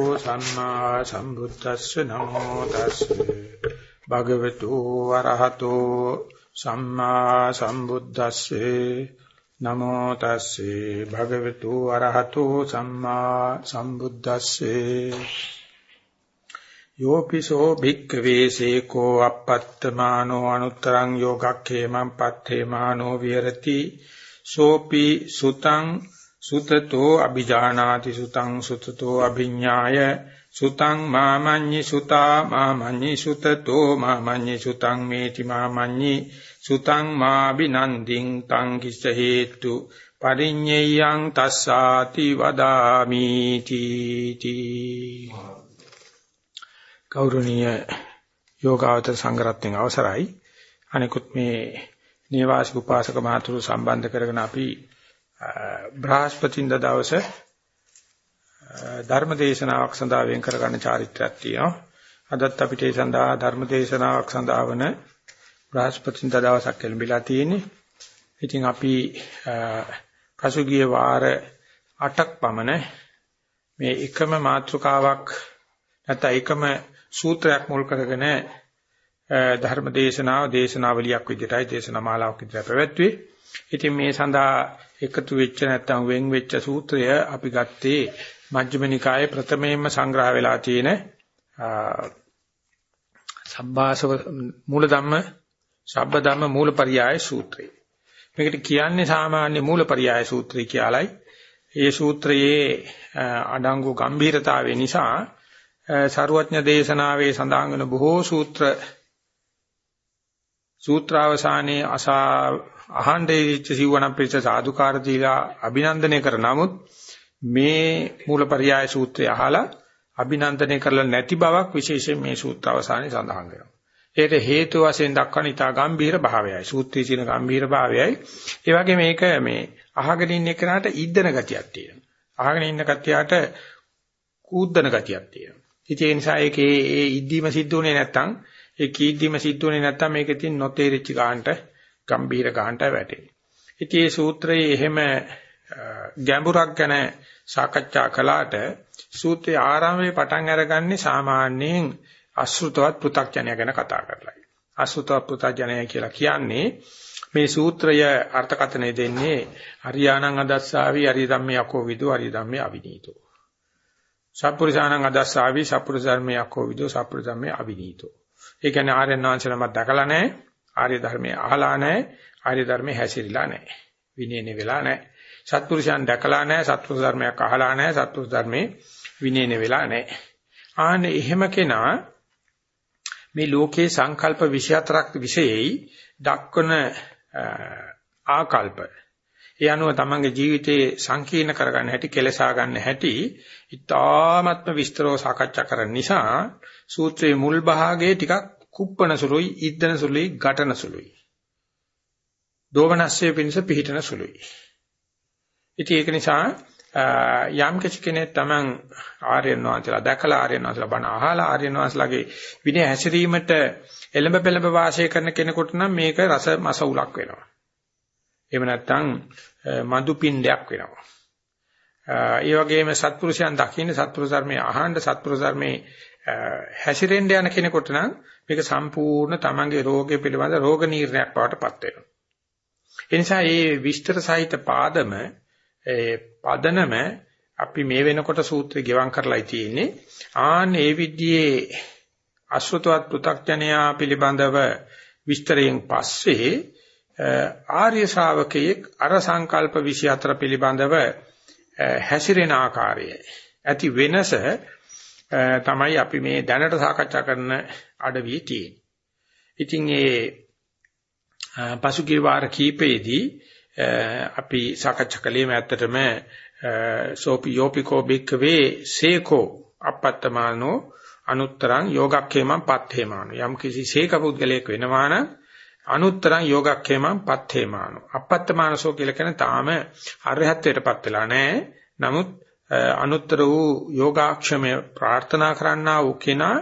ඕ සම්මා සම්බුද්දස්ස නමෝ තස්සේ භගවතු වරහතෝ සම්මා සම්බුද්දස්සේ නමෝ තස්සේ භගවතු වරහතෝ සම්මා සම්බුද්දස්සේ යෝපිසෝ භික්ඛවේ සේකෝ අපත්තමානෝ අනුත්තරං යෝගක්ඛේමං පත්තේමානෝ විහෙරති සෝපි සුතං සුතතෝ අபிජානාති සුතං සුතතෝ අභිඥාය සුතං මාමඤ්ඤි සුතා මාමඤ්ඤි සුතතෝ මාමඤ්ඤි සුතං මේති මාමඤ්ඤි සුතං මාබිනන්දින් තං කිස්ස හේතු පරිඤ්ඤයං තස්සාති වදාමි තීති ගෞරවනීය යෝගාවතර සංගරත්නයේ අවසරයි. අනිකුත් මේ නේවාසික උපාසක මහතුරු සම්බන්ධ කරගෙන අපි බ්‍රහස්පතින්ද දවසේ ධර්ම දේශනාවක් සඳහා වෙන් කරගන්න චාරිත්‍රාක් තියෙනවා. අදත් අපිට ඒ සඳහා ධර්ම දේශනාවක් සඳහා වන බ්‍රහස්පතින්ද දවසක් ලැබිලා තියෙන්නේ. ඉතින් අපි පසුගිය වාර 8ක් පමණ මේ එකම මාතෘකාවක් නැත්නම් එකම සූත්‍රයක් මුල් කරගෙන ධර්ම දේශනාව දේශනාවලියක් විදිහටයි දේශනා මාලාවක් විදිහට පැවැත්වුවේ. ඉතින් මේ සඳහා එකතු වෙච්ච නැත්නම් වෙන් වෙච්ච සූත්‍රය අපි ගත්තේ මජ්ක්‍ධිම නිකායේ ප්‍රථමයෙන්ම සංග්‍රහ වෙලා තියෙන සබ්බාසව මූලධම්ම සබ්බධම්ම මූලපරියාය සූත්‍රය. මේකට කියන්නේ සාමාන්‍ය මූලපරියාය සූත්‍රය කියලායි. ඒ සූත්‍රයේ අඩංගු ගම්භීරතාවය නිසා සරුවඥ දේශනාවේ සඳහන් වෙන බොහෝ සූත්‍ර සූත්‍රාවසානයේ අසා අහණ්ඩේ ඉච්ච සිවණ පිට සාදුකාර දීලා අභිනන්දනය කර නමුත් මේ මූලපරියාය සූත්‍රය අහලා අභිනන්දනය කරලා නැති බවක් විශේෂයෙන් මේ සූත්‍ර අවසානයේ සඳහන් වෙනවා. ඒකට හේතු වශයෙන් දක්වන ඉතා ගම්භීර භාවයයි. සූත්‍රයේ තියෙන ගම්භීර භාවයයි. ඒ වගේ මේක මේ අහගෙන ඉන්න කෙනාට ඉද්දන ගතියක් තියෙනවා. අහගෙන ඉන්න කතියට කූද්දන ගතියක් තියෙනවා. ඉතින් ඒ නිසා ඒකේ ඒ ඉද්දීම සිද්ධ වුණේ නැත්තම් ඒ කීද්දීම සිද්ධ වුණේ නැත්තම් මේකේ තියෙන නොතේරිච්ච ගන්නට ගම්බීර ගන්නට වැටෙන්නේ. ඉතින් මේ සූත්‍රයේ එහෙම ගැඹුරක් ගැන සාකච්ඡා කළාට සූත්‍රයේ ආරම්භයේ පටන් අරගන්නේ සාමාන්‍යයෙන් අසෘතවත් පෘ탁ජනය ගැන කතා කරලායි. අසෘතවත් පෘ탁ජනය කියලා කියන්නේ මේ සූත්‍රය අර්ථකථනය දෙන්නේ හරියානං අදස්සාවි හරි ධම්මේ යකෝ විදු හරි ධම්මේ අවිනීතෝ. සප්පුරිසානං අදස්සාවි සප්පුරිස ධර්මේ යකෝ විදු සප්පුරිස ධම්මේ අවිනීතෝ. ඒ කියන්නේ ආර්යයන් වහන්සේනමක් දැකලා නැහැ. ආර්ය ධර්මයේ අහලා නැහැ. ආර්ය ධර්මයේ හැසිරিলা නැහැ. විනයනේ වෙලා නැහැ. සත්පුරුෂයන් දැකලා නැහැ. සත්පුරුෂ ධර්මයක් අහලා නැහැ. සත්පුරුෂ ධර්මයේ විනයනේ වෙලා නැහැ. ආන්නේ එහෙම කෙනා මේ ලෝකේ සංකල්ප 24ක් විශේෂයි දක්වන ආකල්ප ඒ අනුව තමන්ගේ ජීවිතේ සංකීර්ණ කරගන්න හැටි කෙලසා ගන්න හැටි ඉතාමත්ම විස්තරව සාකච්ඡා කරන නිසා සූත්‍රයේ මුල් භාගයේ ටිකක් කුප්පන සුළුයි, ඉද්දන සුළුයි, ගැටන සුළුයි. දෝමනස්සේ පිණිස පිහිටන සුළුයි. ඉතින් ඒක නිසා යම් කෙනෙක් තමන් ආර්යයන් වහන්සේලා දැකලා ආර්යයන් වහන්සේලා බණ අහලා ආර්යයන් වහන්සේලාගේ විනය හැසිරීමට එළඹ පෙළඹ වාසය කරන කෙනෙකුට නම් මේක රස මස උලක් වෙනවා. එහෙම නැත්නම් මදු පින්ඩයක් වෙනවා. ඒ වගේම සත්පුරුෂයන් දකින්න සත්පුරුෂ ධර්මයේ අහන්න සත්පුරුෂ ධර්මයේ හැසිරෙන්න යන කෙනෙකුට නම් මේක සම්පූර්ණ තමන්ගේ රෝගය පිළිබඳ රෝග නිర్ణයක් බවට පත් වෙනවා. ඒ නිසා මේ විස්තර සහිත පාදම පදනම අපි මේ වෙනකොට සූත්‍රය ගෙවම් කරලායි තියෙන්නේ. ආන් ඒ විද්‍යේ අශ්වතවත් පෘ탁ජනයා පිළිබඳව විස්තරයෙන් පස්සේ ආර්ය ශාවකයෙක් අර සංකල්ප 24 පිළිබඳව හැසිරෙන ආකාරය ඇති වෙනස තමයි අපි මේ දැනට සාකච්ඡා කරන අඩවියේ තියෙන්නේ. ඉතින් ඒ පසුගිය වාර කීපෙදී අපි සාකච්ඡා කළේ ඇත්තටම සෝපි යෝපිකෝ බික්කවේ සේකෝ අපත්තමානෝ අනුත්තරං යෝගක්ඛේමං පත්ථේමානෝ යම් කිසි සේක පුද්ගලයෙක් වෙනවා නම් අනුත්තරං යෝගක්ඛේමං පත්ථේමානෝ අපත්තමානසෝ කියලා කියන තාම අරහත්ත්වයටපත් වෙලා නැහැ. නමුත් අනුත්තර වූ යෝගාක්ෂමය ප්‍රාර්ථනා කරන්නා වූ කෙනා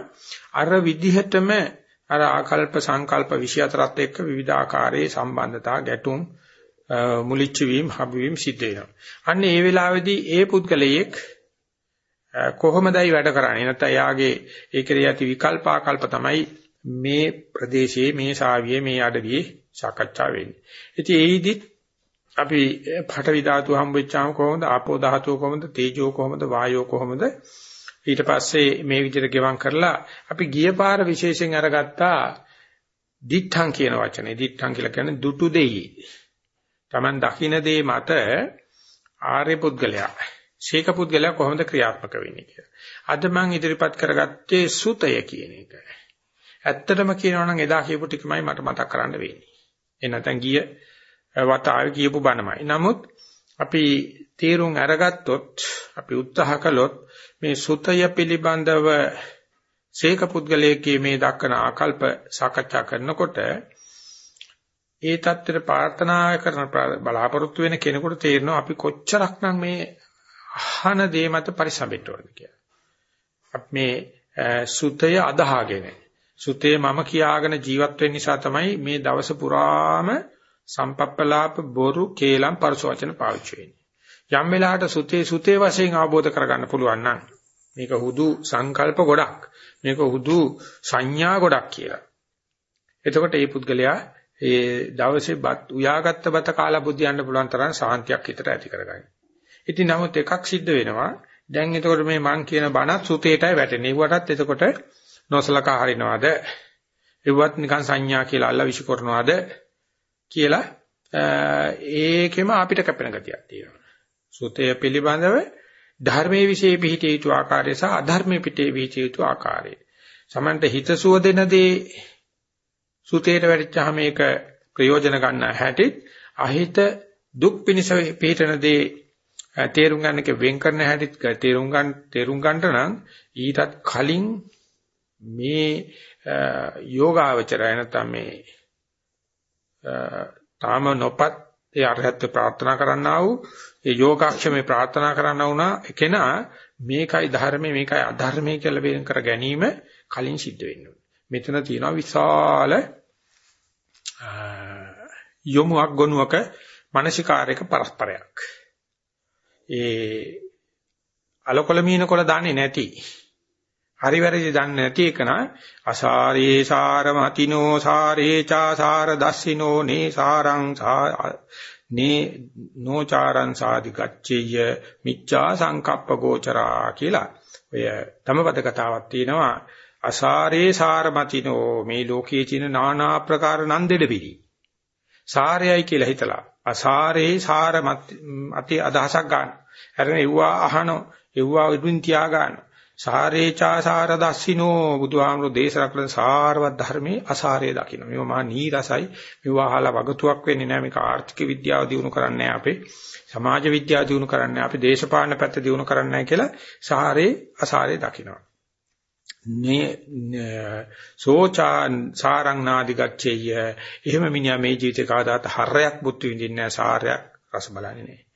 අර විදිහටම අර ආකල්ප සංකල්ප 24ත් එක්ක විවිධාකාරයේ සම්බන්ධතා ගැටුම් මුලිච්ච වීම හබු වීම සිද්ධ වෙනවා. අන්න ඒ වෙලාවේදී ඒ පුද්ගලයෙක් කොහොමදයි වැඩ කරන්නේ නැත්නම් එයාගේ ඒකේ ඇති විකල්පාකල්ප තමයි මේ ප්‍රදේශයේ මේ ශාවියේ මේ අඩවියේ සාකච්ඡා වෙන්නේ. ඉතින් ඒයිදි අපි පඨවි ධාතු හම්බෙච්චාම කොහොමද ආපෝ ධාතුව කොහොමද තේජෝ කොහොමද වායෝ කොහොමද ඊට පස්සේ මේ විදිහට ගෙවම් කරලා අපි ගිය පාර විශේෂයෙන් අරගත්තා දිඨං කියන වචනේ. දිඨං කියලා කියන්නේ දුටු දෙයි. Taman දකින්න දේ මත ආර්ය පුද්ගලයා, ශේක පුද්ගලයා කොහොමද ක්‍රියාත්මක වෙන්නේ කියලා. අද මම ඉදිරිපත් කරගත්තේ සුතය කියන එක. ඇත්තටම කියනවා නම් එදා කියපු ටිකමයි මට මතක් කරන්න වෙන්නේ. ඒ නැත්නම් ගිය වතාවේ කියපු බණමයි. නමුත් අපි තීරුම් අරගත්තොත් අපි උත්සාහ කළොත් මේ සුතය පිළිබඳව ශේක පුද්ගලයේ මේ දක්වන ආකල්ප සාකච්ඡා කරනකොට ඒ தත්තර ප්‍රාර්ථනා කරන බලාපොරොත්තු වෙන කෙනෙකුට තේරෙනවා අපි කොච්චරක්නම් මේ අහන දේ මත පරිසම්පෙට්ටවද කියලා. අපි මේ සුතය අදහාගෙන සුතේ මම කියාගෙන ජීවත් වෙන්න නිසා තමයි මේ දවස පුරාම සම්පප්පලාප බොරු කේලම් පරස වචන පාවිච්චි වෙන්නේ. යම් වෙලාවට සුතේ සුතේ වශයෙන් අවබෝධ කරගන්න පුළුවන් නම් මේක හුදු සංකල්ප ගොඩක්. මේක හුදු සංඥා ගොඩක් කියලා. එතකොට මේ පුද්ගලයා ඒ දවසේ බත් උයාගත්ත බත කාලා බුදියන්න පුළුවන් තරම් සාන්තියක් හිතට ඇති කරගන්න. ඉතින් නමුත් එකක් සිද්ධ වෙනවා. දැන් එතකොට මේ මං කියන බණත් සුතේටයි වැටෙන්නේ. ඒවටත් එතකොට නොසලකා හරිනවද? ඒවත් නිකන් සංඥා කියලා අල්ල විශ් කරනවද කියලා ඒකෙම අපිට කැපෙන ගතියක් තියෙනවා. සුතය පිළිබඳව ධර්මයේ વિશે පිහිටිය යුතු ආකාරය සහ අධර්මයේ පිටේ පිහිටිය යුතු ආකාරය. සමන්ට හිතසුව දෙන දේ සුතේට වැටිච්චාම මේක ප්‍රයෝජන ගන්න හැටි අහිත දුක් පිනිස පිහිටන දේ තේරුම් ගන්න එක වෙන් කරන හැටි තේරුම් ගන්න තේරුම් ගන්නට නම් ඊටත් කලින් මේ යෝගාවචරය නැත්නම් මේ තාම නොපත් ඒ අරහත් ප්‍රාර්ථනා කරන්නා වූ ඒ යෝගාක්ෂමේ ප්‍රාර්ථනා කරන්න වුණා කෙනා මේකයි ධර්මයේ මේකයි අධර්මයේ කියලා වෙන් කර ගැනීම කලින් සිද්ධ වෙන්න මෙතන තියෙනවා විශාල යොමුක් ගොනුවක මානසිකාරයක පරස්පරයක්. ඒ අලකොල මීනකොල දන්නේ නැති හරි වැරදි දන්නේ නැති එකන අසාරේ සාරමතිනෝ සාරේ චාසාර දස්සිනෝ නේ සාරං නේ නොචාරං සාදි ගච්ඡේය මිච්ඡා සංකප්ප ගෝචරා කියලා ඔය තමපද කතාවක් තියෙනවා අසාරේ සාරමතිනෝ මේ ලෝකයේ තියෙන নানা ආකාර නන්දෙඩ පිළි සාරයයි කියලා හිතලා අසාරේ සාරමත් අති අදහසක් ගන්න. හැරෙන එව්වා අහන එව්වා ඉදින් තියා ගන්න. සාරේචා සාර දස්සිනෝ බුදුහාමුදුරෝ දේශනා කළ සාරවත් ධර්මයේ අසාරය දකින්න. මේවා මහා නීරසයි. මේවා අහලා වගතුවක් වෙන්නේ නැහැ. මේක ආර්ථික විද්‍යාව දිනු කරන්නේ අපේ. සමාජ විද්‍යාව දිනු කරන්නේ අපි දේශපාලන පැත්ත දිනු කරන්නේ කියලා සාරේ අසාරේ දකින්නවා. නේ සෝචා සාරං නාදි ගච්ඡේය. එහෙම මිනිහා මේ ජීවිතේ කවදාත් හරයක් බුද්ධ විඳින්නේ නැහැ. සාරයක් රස බලන්නේ නැහැ.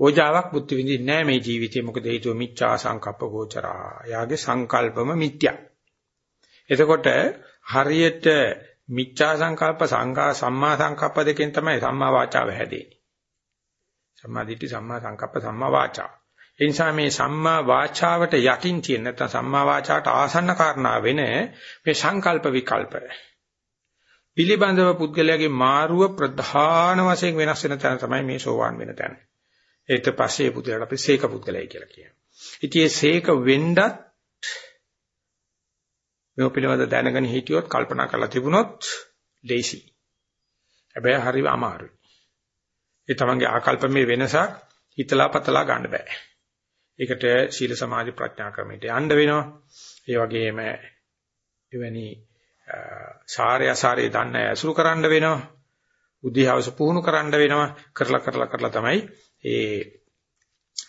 ඕජාවක් බුද්ධ විඳින්නේ නැහැ මේ ජීවිතේ මොකද හේතුව මිච්ඡා සංකප්ප ගෝචරා. යාගේ සංකල්පම මිත්‍යා. එතකොට හරියට මිච්ඡා සංකල්ප සංඝා සම්මා සංකප්ප දෙකෙන් තමයි සම්මා වාචාව හැදෙන්නේ. සම්මා දිට්ඨි සම්මා සංකප්ප සම්මා වාචා. ඒ නිසා මේ සම්මා වාචාවට යටින් තියෙන නැත්නම් සම්මා වාචාවට ආසන්න කාරණා වෙන මේ සංකල්ප විකල්ප පිළිබඳව පුද්ගලයාගේ මාරුව ප්‍රධාන වශයෙන් වෙනස් වෙන තැන තමයි මේ සෝවාන් වෙන තැන. ඊට පස්සේ පුදුලට අපි සීක පුද්ගලයි කියලා කියනවා. ඉතින් මේ සීක වෙන්නත් මේ පිළිවෙල දැනගෙන හිටියොත් කල්පනා කරලා තිබුණොත් ලේසි. හැබැයි හරිම අමාරුයි. ඒ තමන්ගේ ආකල්පමේ වෙනසක් හිතලා පතලා ගන්න බෑ. ඒකට සීල සමාධි ප්‍රඥා ක්‍රමයට යන්න වෙනවා. ඒ වගේම එවැනි සාරය සාරය දන්න ඇසුරු කරන්න වෙනවා. උදේවස පුහුණු කරන්න වෙනවා. කරලා කරලා කරලා තමයි ඒ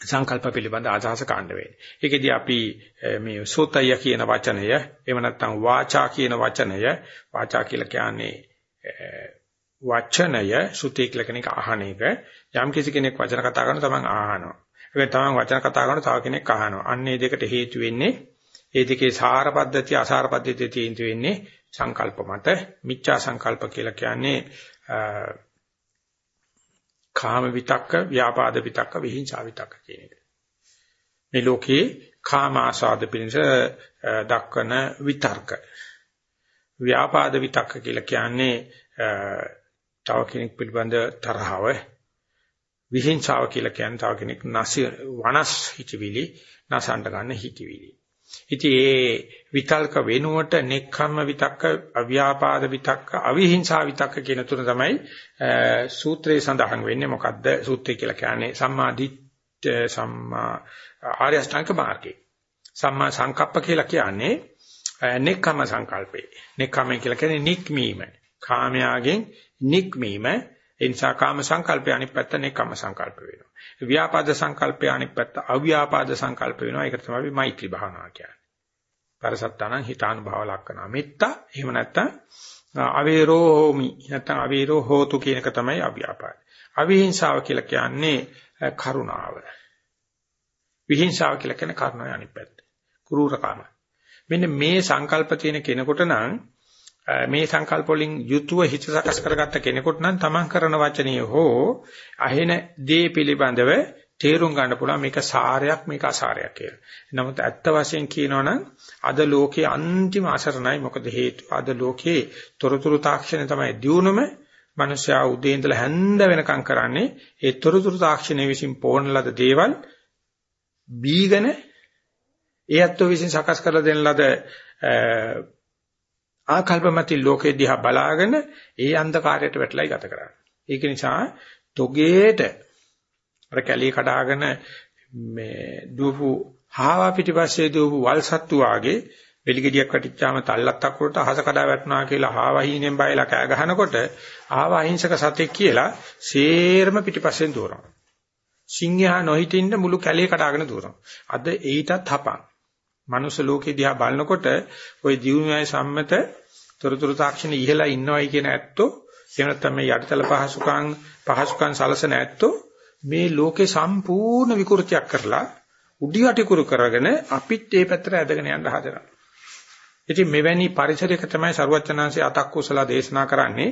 සංකල්ප පිළිබඳ අදහස කාණ්ඩ වෙන්නේ. ඒකෙදී අපි මේ සෝතය කියන වචනය, එහෙම නැත්නම් වාචා කියන වචනය, වාචා කියලා කියන්නේ වචනය, සුතේ කියලා කෙනෙක් අහන එක. යම් කිසි කෙනෙක් වචන කතා කරන තමන් අහනවා. ඒක තමන් වචන කතා කරන තව කෙනෙක් අහනවා. අන්න ඒ දෙකට හේතු වෙන්නේ ඒ දෙකේ සාර පද්ධතිය, අසාර පද්ධතිය තියෙන වෙන්නේ සංකල්ප මත. මිච්ඡා සංකල්ප කියලා කියන්නේ කාම විතක්ක, ව්‍යාපාද විතක්ක, විහිංසා විතක්ක කියන එක. මේ ලෝකේ කාම ආසාද පිණිස දක්වන විතර්ක. ව්‍යාපාද විතක්ක කියලා කියන්නේ තව කෙනෙක් පිළිබඳ තරහව විහිංසාව කියලා කියන්නේ තව කෙනෙක් නැසි වනස් හිතවිලි නැසන්ට ගන්න හිතවිලි. ඉතින් ඒ විතල්ක වෙනුවට නෙක්ඛම්ම විතක්ක, අව්‍යාපාද විතක්ක, අවිහිංසා විතක්ක කියන තුන තමයි සූත්‍රයේ සඳහන් වෙන්නේ. මොකද්ද සූත්‍රය කියලා කියන්නේ සම්මාදිට්ඨ සම්මා ආර්ය අෂ්ටාංග මාර්ගේ. සම්මා සංකප්ප කියලා කියන්නේ නෙක්ඛම්ම සංකල්පේ. නෙක්ඛම්ම කියලා කියන්නේ නික්මීම. කාමයාගෙන් නික්මීම ඒ නිසා කාම සංකල්පය අනිත් පැත්ත නෙක්ඛම්ම සංකල්ප වෙනවා. ව්‍යාපාද සංකල්පය අනිත් පැත්ත අව්‍යාපාද සංකල්ප වෙනවා. ඒකට තමයි මෛත්‍රී භාවනාව කියන්නේ. පරසත්තානං හිතානුභව ලක්කනා. මෙත්තා එහෙම නැත්නම් අවේරෝ හෝමි නැත්නම් අවේරෝ හෝතු කියන එක තමයි අව්‍යාපාද. අවිහිංසාව කියලා කියන්නේ කරුණාව. විහිංසාව කියලා කියන්නේ කරුණාවේ අනිත් පැත්ත. කුරූරකම. මෙන්න මේ සංකල්ප තියෙන කෙනෙකුට නම් මේ සංකල්ප වලින් යුතුව හිත සකස් කරගත්ත කෙනෙකුට නම් තමන් කරන වචනය හෝ අහෙන දේ පිළිබඳව තේරුම් ගන්න පුළුවන් මේක සාරයක් මේක අසාරයක් කියලා. නමුත් ඇත්ත වශයෙන් කියනවනම් අද ලෝකයේ අන්තිම අසරණයි. මොකද හේතුව? අද ලෝකයේ තොරතුරු තාක්ෂණය තමයි දියුණුම. මිනිස්සයා උදේ ඉඳලා හැන්ද වෙනකම් කරන්නේ ඒ තොරතුරු තාක්ෂණය විසින් පෝන ලද දේවල් බීගෙන ඒ අත්ව විසින් සකස් කරලා දෙන ලද ආකල්පමති ලෝකෙ දිහා බලාගෙන ඒ අන්ධකාරයට වැටලයි ගත කරන්නේ. ඒක නිසා තොගේට අර කැලේ කඩාගෙන මේ දුවපු හාවා පිටිපස්සේ දුවපු වල් සත්තු වාගේ වෙලිගෙඩියක් වටිච්චාම තල්ලත් අකුරට අහස කඩා වැටුණා කියලා හාවා හීනෙන් බයලා කෑ ගහනකොට ආවා අහිංසක සතෙක් කියලා සේරම පිටිපස්සෙන් දුවනවා. සිංහයා නොහිටින්න මුළු කැලේ කඩාගෙන දුවනවා. අද ඊටත් හපන්. මනුස්ස ලෝකේ දිහා බලනකොට ওই ජීවනයේ සම්මත තොරතුරු තාක්ෂණ ඉහලා ඉන්නවයි කියන ඇත්තෝ එහෙම නැත්නම් මේ යටිතල පහසුකම් පහසුකම් සලසන ඇත්තෝ මේ ලෝකේ සම්පූර්ණ විකෘතියක් කරලා උඩි යටි කුරු කරගෙන අපිත් ඒ පැත්තට ඇදගෙන යන්න හදනවා. ඉතින් මෙවැනි පරිසරයක තමයි සරුවචනාංශයේ අතක් කුසල දේශනා කරන්නේ.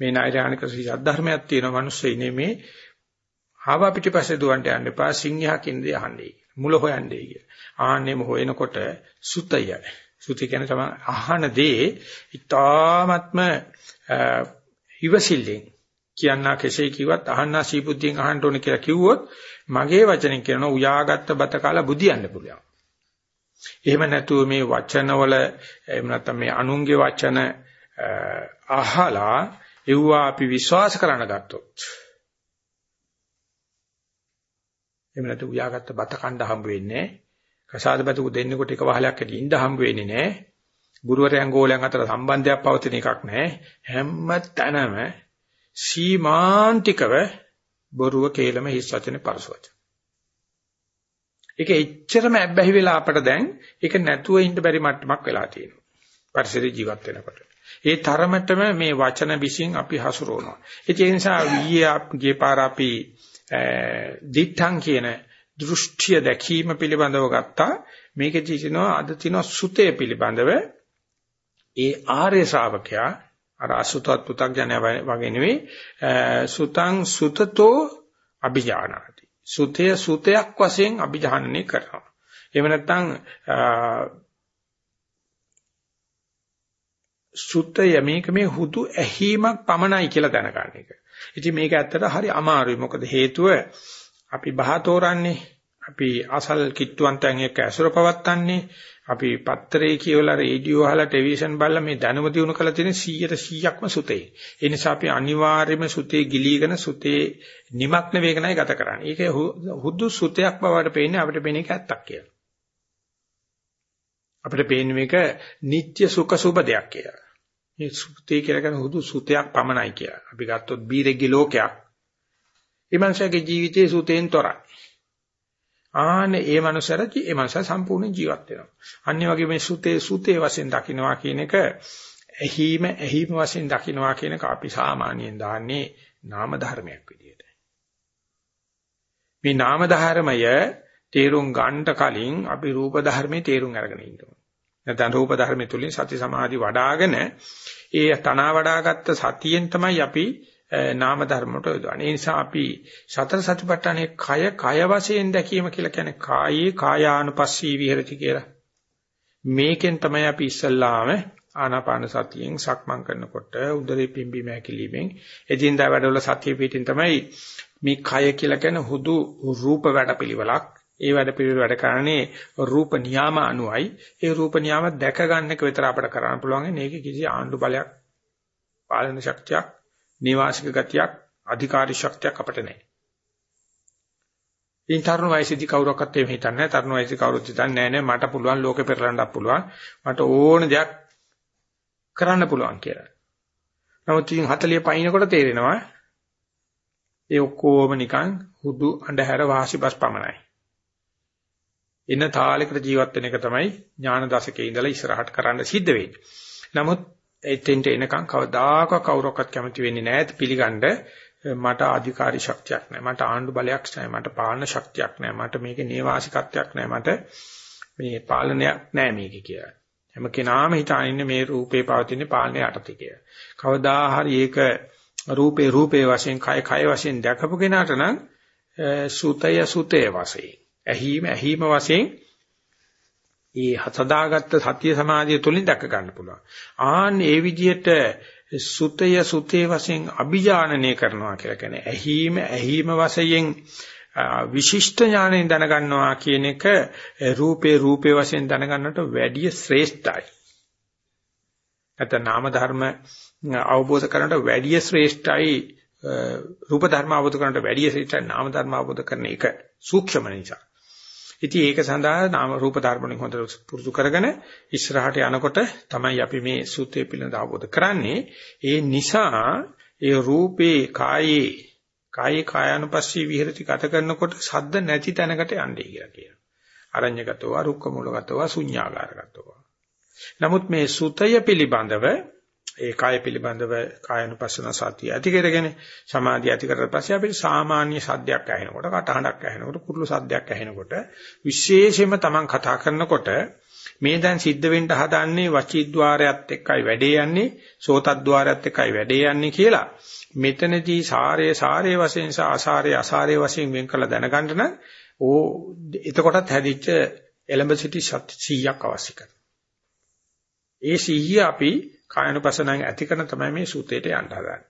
මේ නෛර්යානික ශ්‍රී අධර්මයක් තියෙන මිනිස්සු ඉනේ මේ ආවා පිටිපස්සේ දුවන්ට යන්න එපා සිංහයා කින්දේ අහන්නේ. මුල හොයන්නේ කිය. ආන්නේම හොයනකොට සුතය සුති කියන්නේ තමයි අහන දේ ඊ타ත්ම ඉවසිල්ලෙන් කියන්නා කෙසේ කිව්වත් අහන්නා සීබුද්ධියෙන් අහන්න ඕනේ කියලා කිව්වොත් මගේ වචනෙන් කියනවා උයාගත්ත බත කාලා බුදියන්න පුළුවන්. එහෙම නැතුව මේ වචනවල එහෙම නැත්නම් මේ අනුන්ගේ වචන අහලා ඒවා අපි විශ්වාස කරන්න ගත්තොත් එහෙම නැතු උයාගත්ත බත කණ්ඩ හම්බ වෙන්නේ කසාද බතුක දෙන්නෙකුට එක වහලයක් ඇති ඉඳ හම්බ වෙන්නේ නැහැ. ගුරුවරයන් ගෝලයන් අතර සම්බන්ධයක් පවතින එකක් නැහැ. හැම තැනම සීමාන්තිකව බොරුව කේලම හිස් වචනේ පරසවච. ඒක එච්චරම ඇබ්බැහි වෙලා අපට දැන් ඒක නැතුව ඉන්න බැරි මට්ටමක් වෙලා තියෙනවා. පරිසර ජීවත් වෙනකොට. ඒ තරමටම මේ වචන විශ්ින් අපි හසුරවනවා. ඒ නිසා ඊයේ ගිය පාර අපි දිඨං කියන දෘෂ්ටිය දැකීම පිළිබඳව ගත්තා. මේකේ තියෙනවා අද තියෙනවා සුතේ පිළිබඳව ඒ ආර්ය ශ්‍රාවකයා අර අසුතත් පු탁ජනය වගේ නෙවෙයි සුතං සුතතෝ අභිජානාති. සුතය සුතයක් වශයෙන් අභිජානනය කරනවා. එහෙම නැත්නම් සුත්තය මේක මේ හුදු ඇහිීමක් පමණයි කියලා දැනගන්න එක. ඉතින් මේක ඇත්තට හරි අමාරුයි. මොකද හේතුව අපි බහ තෝරන්නේ අපි අසල් කිට්ටුවන්තයන් එක්ක ඇසුර පවත්න්නේ අපි පත්‍රයේ කියවලා රේඩියෝ අහලා ටෙලිවිෂන් බලලා මේ දැනුම දිනු කරලා තියෙන 100ට 100ක්ම සුතේ. ඒ නිසා අපි අනිවාර්යයෙන්ම සුතේ ගිලීගෙන සුතේ නිමක්න වේගනයි ගත කරන්නේ. ඒක හුදු සුතයක් බවට පේන්නේ අපිට පේන එක ඇත්තක් කියලා. අපිට පේන්නේ මේක නিত্য සුඛ සුබ දෙයක් කියලා. මේ සුතේ කියලා කියන හුදු සුතයක් පමණයි කියලා. අපි ගත්තොත් බීරෙක්ගේ ලෝකයක් ඒ මනුස්සයාගේ ජීවිතයේ සුතෙන් තොරයි. ආනේ ඒ මනුස්සයාට ඒ මනුස්සයා සම්පූර්ණ ජීවත් වෙනවා. අනිත් වගේ මේ සුතේ සුතේ වශයෙන් දකින්නවා කියන එක ඇහිම ඇහිම වශයෙන් දකින්නවා කියන එක අපි සාමාන්‍යයෙන් දාන්නේ නාම ධර්මයක් විදියට. මේ නාම ධර්මය තේරුම් ගන්නට කලින් අපි රූප ධර්මයේ තේරුම් අරගෙන ඉන්න ඕනේ. නැත්නම් රූප ධර්මයේ තුලින් සති සමාධි වඩ아가න ඒ තනවා වඩාගත්ත සතියෙන් තමයි අපි නාම ධර්මයට යොදවන්නේ. ඒ නිසා අපි සතර සතිපට්ඨානයේ කය කය වශයෙන් දැකීම කියලා කියන්නේ කායේ කායානුපස්සී විහෙරති කියලා. මේකෙන් තමයි අපි ඉස්සල්ලාම ආනාපාන සතියෙන් සක්මන් කරනකොට උදරේ පිම්බීම හැකිලිමෙන් එදින්දා වැඩවල සතිය පිටින් තමයි මේ කය කියලා කියන හුදු රූප වැඩපිළිවෙලක් ඒ වැඩපිළිවෙල වැඩ කරන්නේ රූප නියාම අනුවයි ඒ රූප නියාම දැක ගන්න එක විතර අපිට කරන්න පුළුවන් මේක කිසි ආණ්ඩු බලයක් පාලන ශක්තියක් නිවාසික ගතියක් අධිකාරී ශක්තියක් අපිට නැහැ. ඉන් තරුණ වයසේදී කවුරක්වත් එහෙම හිතන්නේ නැහැ. තරුණ වයසේ කවුරුත් හිතන්නේ නැහැ මට පුළුවන් ලෝකෙ පෙරලන්නත් පුළුවන්. මට ඕන දෙයක් කරන්න පුළුවන් කියලා. නමුත් ඉතින් 40 පයින්නකොට තේරෙනවා ඒ ඔක්කොම නිකන් හුදු අඳුර වාසිබස් පමණයි. එන තාලයකට ජීවත් වෙන එක තමයි ඥාන දශකයේ ඉඳලා ඉස්සරහට කරන්න සිද්ධ වෙන්නේ. නමුත් එතෙන්ට එනකන් කවදාකවත් කවුරක්වත් කැමති වෙන්නේ නැහැ පිළිගන්න මට අධිකාරී ශක්තියක් නැහැ මට ආණ්ඩු බලයක් නැහැ මට පාලන ශක්තියක් නැහැ මට මේකේ නේවාසිකත්වයක් නැහැ මට මේ පාලනයක් නැහැ මේකේ කියලා. හැම කෙනාම හිතානින්නේ මේ රූපේ පවතින පාලනය යටතේ කියලා. කවදා හරි ඒක රූපේ රූපේ වශයෙන් කය කය වශයෙන් දැකපු කෙනාට නම් සුතය සුතේ වශයෙන් ඇහිම ඇහිම වශයෙන් ඒ හසදාගත්ත සතිය සමාධිය තුලින් දැක ගන්න පුළුවන්. ආන් ඒ විදිහට සුතය සුතේ වශයෙන් අභිජානනය කරනවා කියලා කියන්නේ ඇහිම ඇහිම වශයෙන් විශිෂ්ට ඥාණයෙන් දැනගන්නවා කියන එක රූපේ රූපේ වශයෙන් දැනගන්නට වැඩිය ශ්‍රේෂ්ඨයි. නැත්නම් නාම ධර්ම අවබෝධ කරගන්නට වැඩිය ශ්‍රේෂ්ඨයි රූප ධර්ම අවබෝධ කරගන්නට වැඩිය ශ්‍රේෂ්ඨයි නාම ධර්ම අවබෝධ කරන එක සූක්ෂම නිසා. ඉතින් ඒක සඳහා නාම රූප ධර්මණින් හොඳට පුරුදු කරගෙන ඉස්සරහට යනකොට තමයි අපි මේ සූත්‍රය පිළිබඳව අවබෝධ කරන්නේ. ඒ නිසා ඒ රූපේ කායේ කායේ කායानुපස්සී විහෙරති ගත කරනකොට සද්ද නැති තැනකට යන්නේ කියලා කියනවා. අරඤ්‍යගතව, රුක්ක මූලගතව, ශුඤ්ඤාගාරගතව. නමුත් මේ සුතය පිළිබඳව ඒ කාය පිළිබඳව කායනුපස්සන සතිය ඇති කරගෙන සමාධිය ඇති කරලා පස්සේ අපිට සාමාන්‍ය සද්දයක් ඇහෙනකොට කටහඬක් ඇහෙනකොට කුරුළු සද්දයක් ඇහෙනකොට විශේෂයෙන්ම Taman කතා කරනකොට මේ දැන් සිද්ධ වෙන්න හදන්නේ වචීද්්වාරයත් එක්කයි වැඩේ යන්නේ සෝතද්්වාරයත් එක්කයි වැඩේ යන්නේ කියලා මෙතනදී සාරයේ සාරයේ වශයෙන් සහ අසාරයේ අසාරයේ වශයෙන් වෙන් කළ දැනගන්න නම් ඕ එතකොටත් හැදිච්ච එලඹ සිටි 100ක් අවශ්‍ය කරනවා. ඒ 100 අපි කායනුපසනාවෙන් ඇති කරන තමයි මේ සූත්‍රයට යන්න හදන්නේ.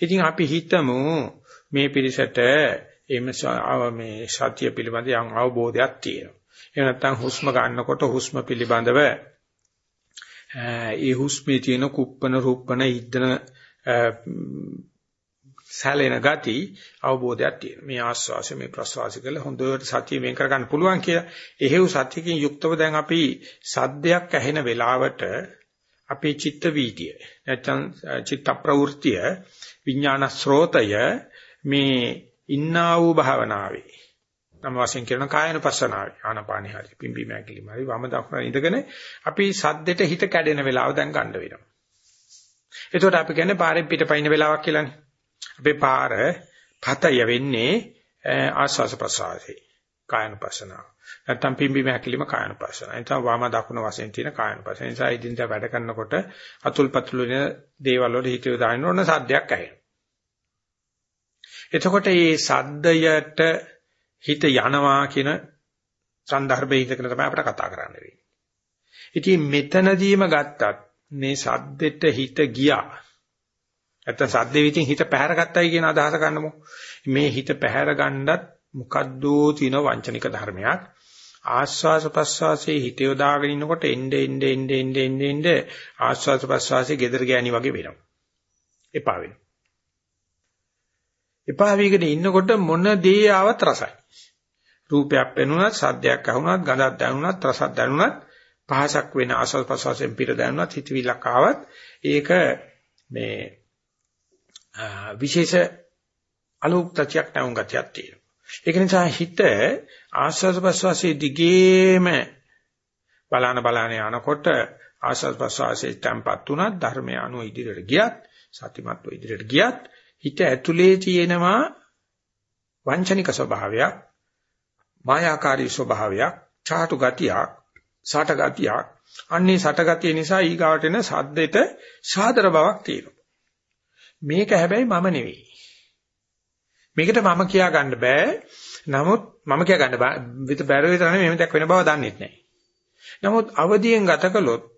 ඉතින් අපි හිතමු මේ පිරිසට එමේ මේ සත්‍ය පිළිබඳ යම් අවබෝධයක් තියෙනවා. එහෙම නැත්නම් හුස්ම ගන්නකොට හුස්ම පිළිබඳව ඒ හුස්මේ තියෙන කුප්පන රූපන ඉද්දන සැලෙන ගති අවබෝධයක් තියෙනවා. මේ ආස්වාසය මේ ප්‍රස්වාසය කියලා හොඳට සතිය වෙන් කර ගන්න පුළුවන් කියලා. එහෙව් සතියකින් යුක්තව දැන් අපි සද්දයක් ඇහෙන වෙලාවට අපේ චිත්ත වීතිය නැත්නම් චිත්ත ප්‍රවෘත්තිය විඥාන ස්රෝතය මේ ඉන්නා වූ භාවනාවේ නම් වශයෙන් කියන කායනුපස්සනාවේ ආනපානි හරි පිම්බි මෑකිලිම හරි වම දකුණ ඉඳගෙන අපි සද්දෙට හිත කැඩෙන වෙලාව දැන් ගන්න වෙනවා. එතකොට අපි කියන්නේ පාරෙන් පිටපයින් වෙලාවක් කියලානේ. අපේ පාර පතය වෙන්නේ ආස්වාස ප්‍රසආසී කායනුපස්සනාව. නැත්තම් පිම්බීම හැකිලිම කායනුපස්සන. එතන වාම දකුණ වශයෙන් තියෙන කායනුපස්සන. ඒ නිසා ඉදින්දා වැඩ කරනකොට අතුල් පතුල් වෙන දේවල් වල හිත යොදාගෙන ඕන සද්දයක් ඇහෙනවා. එතකොට මේ සද්දයට හිත යනවා කියන සන්දර්භයේ ඉඳගෙන තමයි අපිට කතා කරන්න වෙන්නේ. ඉතින් මෙතනදීම ගත්තත් මේ සද්දෙට හිත ගියා. නැත්තම් සද්දේ විදිහින් හිත පැහැරගත්තයි කියන අදහස ගන්නමු. මේ හිත පැහැර ගන්නත් මොකද්දෝ තියෙන වංචනික ධර්මයක්. ආස්වාස ප්‍රස්වාසයේ හිත යොදාගෙන ඉන්නකොට එnde එnde එnde එnde එnde එnde ආස්වාස ප්‍රස්වාසයේ gedara ගෑණි වගේ වෙනවා. එපා වෙනවා. එපා වීගෙන ඉන්නකොට මොන දේ ආවත් රසයි. රූපයක් පෙනුනත්, සද්දයක් අහුනත්, ගඳක් දැනුනත්, රසක් දැනුනත්, පහසක් වෙන ආස්වාස ප්‍රස්වාසයෙන් පිට දැනුනත්, හිතවිල්ලක් ආවත් ඒක මේ විශේෂ අලෝක්තතියක් නැවුම් ගතියක් තියෙනවා. ඒක නිසා හිත ආස්වාද ප්‍රසවාසයේ දිගේම බලන බලන යනකොට ආස්වාද ප්‍රසවාසයේ තැම්පත් උනත් ධර්මය අනුව ඉදිරියට ගියත් සතිමත්ව ඉදිරියට ගියත් හිත ඇතුලේ තියෙනවා වංචනික ස්වභාවයක් මායාකාරී ස්වභාවයක් චාටු ගතියක් සාට ගතියක් අන්නේ සට ගතිය නිසා ඊගාවට එන සද්දෙට සාදර බවක් තියෙනවා මේක හැබැයි මම නෙවෙයි. මේකට මම කියා ගන්න බෑ. නමුත් මම කියා ගන්න බෑ. විත බැර විතර නෙමෙයි මෙහෙම දැක් වෙන බව දන්නේ නැහැ. නමුත් අවදියෙන් ගත කළොත්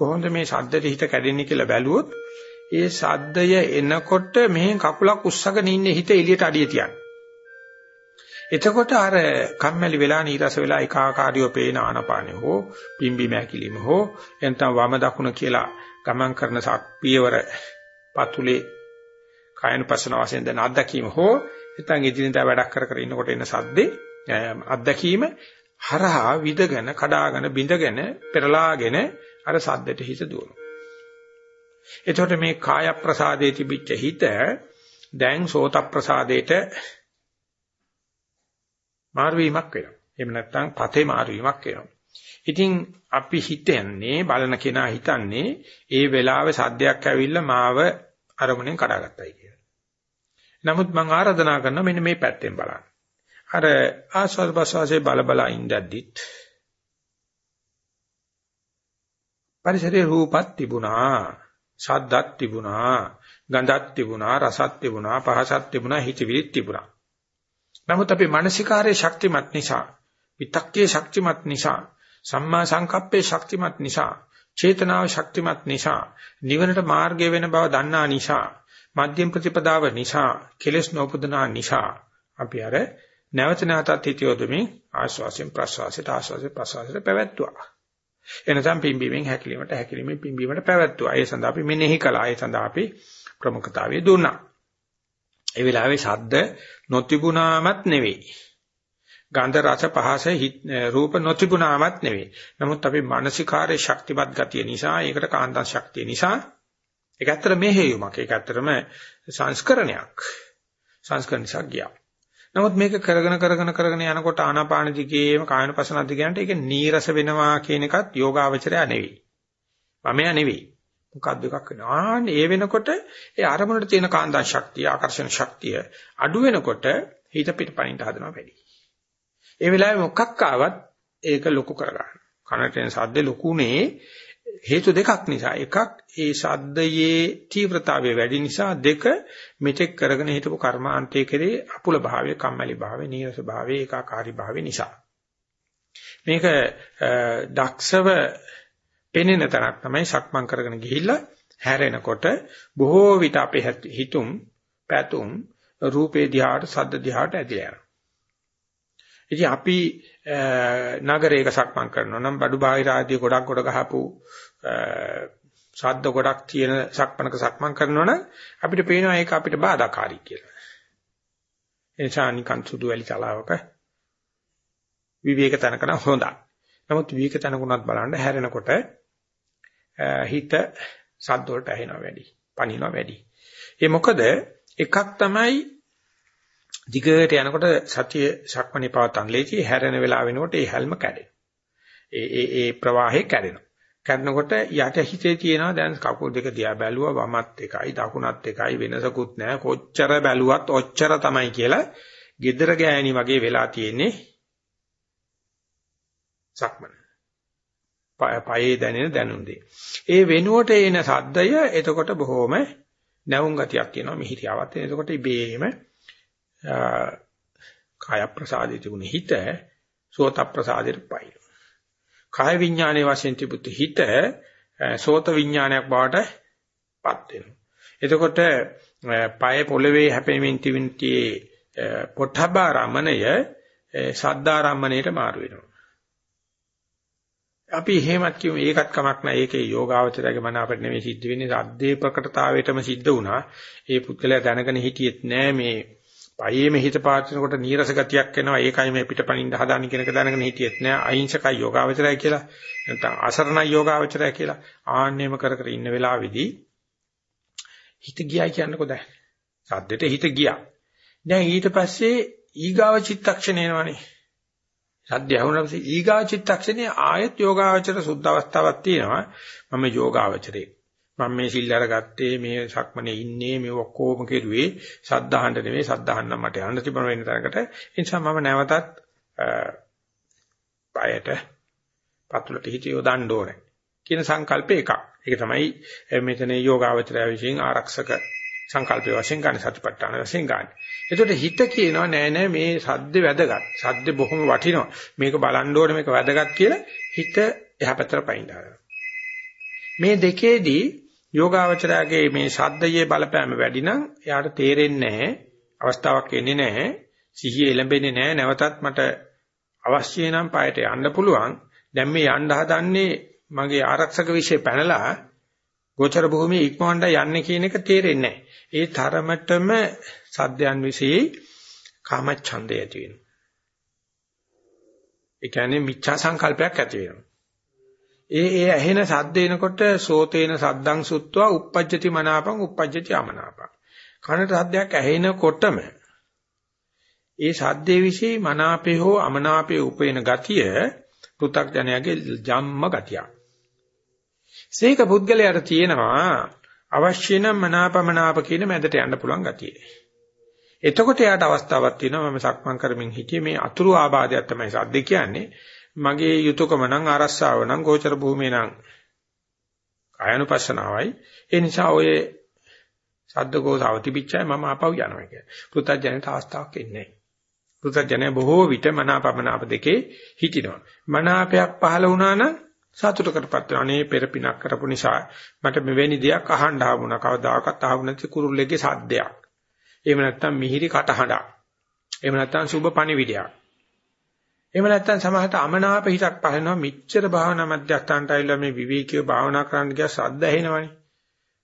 කොහොමද මේ ශබ්දෙට හිත කැඩෙන්නේ කියලා බැලුවොත් ඒ ශබ්දය එනකොට මෙහෙන් කකුලක් උස්සගෙන ඉන්නේ හිත එළියට අඩිය තියන්නේ. එතකොට අර කම්මැලි වෙලා නීරස වෙලා ඒකාකාරීව පේන ආනපානෙ හෝ පිම්බි මෑකිලිම හෝ එතන වම දකුණ කියලා ගමන් කරන සක්පියවර පතුලේ කායන පසන වශයෙන් දැන අත්දැකීම හෝ නැත්නම් ඉදිරියට වැඩක් කර කර ඉන්නකොට එන සද්දේ අත්දැකීම හරහා විදගෙන කඩාගෙන බිඳගෙන පෙරලාගෙන අර සද්දෙට හිත දුවනවා. එතකොට මේ කාය ප්‍රසාදයේ තිබිච්ච හිත දැන් සෝත ප්‍රසාදයට මාරු වීමක් වෙනවා. එහෙම නැත්නම් පතේ මාරු වීමක් වෙනවා. ඉතින් අපි හිතන්නේ බලන කෙනා හිතන්නේ ඒ වෙලාවේ සද්දයක් ඇවිල්ලා මාව අරමුණෙන් කඩාගත්තයි කියලා. නමුත් මම ආරාධනා කරනවා මෙන්න මේ පැත්තෙන් බලන්න. අර ආස්වාද ප්‍රසවාසයේ බල බල ඉඳද්දිත් පරිසරයේ රූපත් තිබුණා, ශබ්දත් තිබුණා, ගන්ධත් තිබුණා, රසත් තිබුණා, පහසත් තිබුණා, හිතවිලිත් තිබුණා. නමුත් අපේ මානසිකාරයේ ශක්තිමත් නිසා, විතක්කේ ශක්තිමත් නිසා, සම්මා සංකප්පේ ශක්තිමත් නිසා, චේතනාව ශක්තිමත් නිසා, නිවනට මාර්ගය වෙන බව දන්නා නිසා, මධ්‍යම ප්‍රතිපදාව නිසා, කෙලෙස් නොපදනා නිසා අපි අර නැවත නැවතත් හිතියොදමින් ආශ්වාසයෙන් ප්‍රශ්වාසයට ආශ්වාසයෙන් ප්‍රශ්වාසයට පැවැත්තුවා. එනසම් පිම්බීමෙන් හැකිලීමට හැකිලීමෙන් පිම්බීමට පැවැත්තුවා. ඒ සඳහා අපි මෙනෙහි කළා. ඒ සඳහා අපි ප්‍රමුඛතාවය දුන්නා. ඒ වෙලාවේ ශබ්ද නොතිබුණාමත් නෙවෙයි. ගන්ධ රස පහස රූප නොතිබුණාමත් නෙවෙයි. නමුත් අපි මානසිකාරයේ ශක්තිමත් ගතිය නිසා ඒකට කාන්දන් ශක්තිය නිසා ඒක ඇත්තට මෙහෙයුමක්. ඒක ඇත්තටම සංස්කරණයක්. සංස්කරණයක් ගියා. නමුත් මේක කරගෙන කරගෙන කරගෙන යනකොට ආනාපාන දිගේම කායන පසන දිගේන්ට ඒක නීරස වෙනවා කියන එකත් යෝගාවචරය නෙවෙයි. මමයා නෙවෙයි. මොකක්ද එකක් වෙනවා. ආන්න ඒ වෙනකොට ඒ අරමුණට තියෙන කාන්දා ශක්තිය, ආකර්ෂණ ශක්තිය අඩු වෙනකොට හිත පිටපණින්න හදනවා වැඩි. ඒ වෙලාවේ මොකක් ආවත් ඒක ලොකු කරගන්න. කනට එන සද්ද ලොකුනේ හේතු දෙකක් නිසා. එකක් ඒ ශබ්දයේ තීව්‍රතාවය වැඩි නිසා දෙක මෙතෙක් කරගෙන හිටපු කර්මාන්තයේ කෙරේ අපුල භාවය කම්මැලි භාවය නීරස භාවය ඒකාකාරී භාවය නිසා. මේක දක්ෂව පෙනෙන තරක් තමයි සක්මන් කරගෙන ගිහිල්ලා හැරෙනකොට බොහෝ විට අපේ හිතුම් පැතුම් රූපේ දිහාට සද්ද දිහාට ඇදිලා යනවා. ඉතින් අපි නගරයක සක්මන් කරනවා නම් බඩු බාහිර ආදී ගොඩක් ගොඩ ගහපු ශබ්ද ගොඩක් තියෙන සක්මනක සක්මන් කරනවා නම් අපිට පේනවා ඒක අපිට බාධාකාරී කියලා. ඒ නිසා නිකන් සුදු වැලි තලාවක විවේක තනක නම් හොඳයි. නමුත් විවේක තනකුණත් බලන්න හැරෙනකොට හිත සද්ද වලට ඇහෙනවා වැඩි, පණිනවා වැඩි. ඒ මොකද එකක් තමයි දිගට යනකොට සතිය සක්මණේ පවතන් ලේචි හැරෙන වෙලාව වෙනකොට ඒ හැල්ම කැඩෙනවා. ඒ ඒ ඒ ප්‍රවාහය කැඩෙනවා. කැඩනකොට යට හිතේ තියෙනවා දැන් කකුල් දෙක දිහා බැලුවා වමත් එකයි දකුණත් එකයි වෙනසකුත් නැහැ කොච්චර බැලුවත් ඔච්චර තමයි කියලා gedara ගෑණි වගේ වෙලා තියෙන්නේ සක්මන. පයේ දැනෙන දැනුම්දී. ඒ වෙනුවට එන සද්දය එතකොට බොහොම නැවුම් ගතියක් තියෙනවා මිහිරියාවක් තියෙන. එතකොට ඉබේම කාය ප්‍රසාදයේ තිබුණ හිත සෝත ප්‍රසාදයට පයින්. කාය විඥානයේ වශයෙන් තිබුත් හිත සෝත විඥානයක් බවට පත් වෙනවා. එතකොට පය පොළවේ හැපෙමින් තිබෙනtie පොඨබාරමණය සද්දාරම්මණයට මාරු වෙනවා. අපි එහෙමත් කියමු ඒකත් කමක් නැහැ. ඒකේ යෝගාවචරයේ මන අපිට නෙමෙයි සිද්ධ වෙන්නේ සද්දේ ප්‍රකටතාවයටම සිද්ධ වුණා. ඒ පුද්ගලයා දැනගෙන හිටියෙත් නෑ මේ පයේම හිත පාත්නකොට නීරස ගතියක් එනවා. ඒකයි මේ පිටපණින් හදාන්නේ කියන එක දැනගෙන හිටියෙත් නෑ. අහිංසකයි යෝගාවචරය කියලා. නැත්නම් අසරණයි යෝගාවචරය කියලා ආන්නේම කර කර ඉන්න වෙලාවේදී හිත ගියා කියන්නකො දැන්. සද්දෙට හිත ගියා. දැන් ඊට පස්සේ ඊගාව චිත්තක්ෂණ එනවනේ. සද්ද ඇහුණා පස්සේ ඊගාව චිත්තක්ෂණේ ආයත් යෝගාවචර සුද්ධ අවස්ථාවක් තියෙනවා. මම යෝගාවචරේ මම මේ සිල් අරගත්තේ මේ සක්මනේ ඉන්නේ මේ ඔක්කොම කෙරුවේ සද්ධාහන්න නෙමෙයි සද්ධාහන්න මට යන්න තිබුණ වෙන තරකට ඒ නිසා මම නැවතත් পায়ට පතුලට හිත යොදන්න ඕනේ කියන සංකල්ප එකක්. ඒක තමයි මෙතන යෝගාවචරය විසින් ආරක්ෂක සංකල්පය වශයෙන් ගන්න සතිපට්ඨාන වශයෙන් ගන්න. එතකොට හිත කියනවා නෑ නෑ මේ සද්ද වැදගත්. සද්ද බොහොම වටිනවා. මේක බලන්න ඕනේ මේක වැදගත් කියලා හිත එහා පැත්තට පයින් මේ දෙකේදී යෝගාවචරයාගේ මේ ශබ්දයේ බලපෑම වැඩි නම් එයාට තේරෙන්නේ නැහැ අවස්ථාවක් එන්නේ නැහැ සිහිය එළඹෙන්නේ නැහැ නැවතත් මට අවශ්‍ය නම් පායට යන්න පුළුවන් දැන් මේ යන්න හදන්නේ මගේ ආරක්ෂක විශ්ේ පැනලා ගෝචර භූමියේ ඉක්මවන්න යන්නේ කියන එක තේරෙන්නේ ඒ තරමටම සද්දයන් વિશે කාමච්ඡන්දය ඇති වෙනවා. ඒ කියන්නේ මිච්ඡා සංකල්පයක් ඇති වෙනවා. ඒ ඒ ඇහෙන සද්ද එනකොට සෝතේන සද්දං සුත්වා uppajjati මනාපං uppajjati අමනාපං. කනට සද්දයක් ඇහෙනකොටම ඒ සද්දේ વિશે මනාපේ හෝ අමනාපේ උපේන ගතිය පෘථග්ජනයාගේ ජම්ම ගතියක්. සීක පුද්ගලයාට තියෙනවා අවශ්‍ය නම් මනාපමනාප කියන මැදට යන්න පුළුවන් ගතිය. එතකොට එයාට අවස්ථාවක් තියෙනවා මම සක්මන් කරමින් හිටියේ මේ අතුරු ආබාධයක් තමයි සද්ද කියන්නේ. මගේ යුතුයකම නම් ආරස්සාව නම් ගෝචර භූමිය නම් කායනුපස්සනාවයි. ඒ නිසා ඔය සද්දකෝසාව තිබිච්චයි මම ආපහු යනවා කියන්නේ. පෘථග්ජනට අවස්ථාවක් එන්නේ නැහැ. පෘථග්ජනය බොහෝ විට මනාපමනාප දෙකේ හිටිනවා. මනාපයක් පහළ වුණා නම් සතුටකටපත් වෙනවා. අනේ පෙර පිනක් කරපු නිසා මට මෙවැනි දෙයක් අහන්න ආවුණා. කවදාකවත් ආවු නැති කුරුල්ලෙක්ගේ සද්දයක්. එහෙම නැත්නම් මිහිරි කටහඬක්. එහෙම නැත්නම් සුබ පණිවිඩයක්. එහෙම නැත්නම් සමහරට අමනාප හිතක් පහළනවා. මෙච්චර භාවනා මධ්‍යස්ථානට ආවිල්ලා මේ විවේකීව භාවනා කරන්න ගියා සද්ද ඇහෙනවනේ.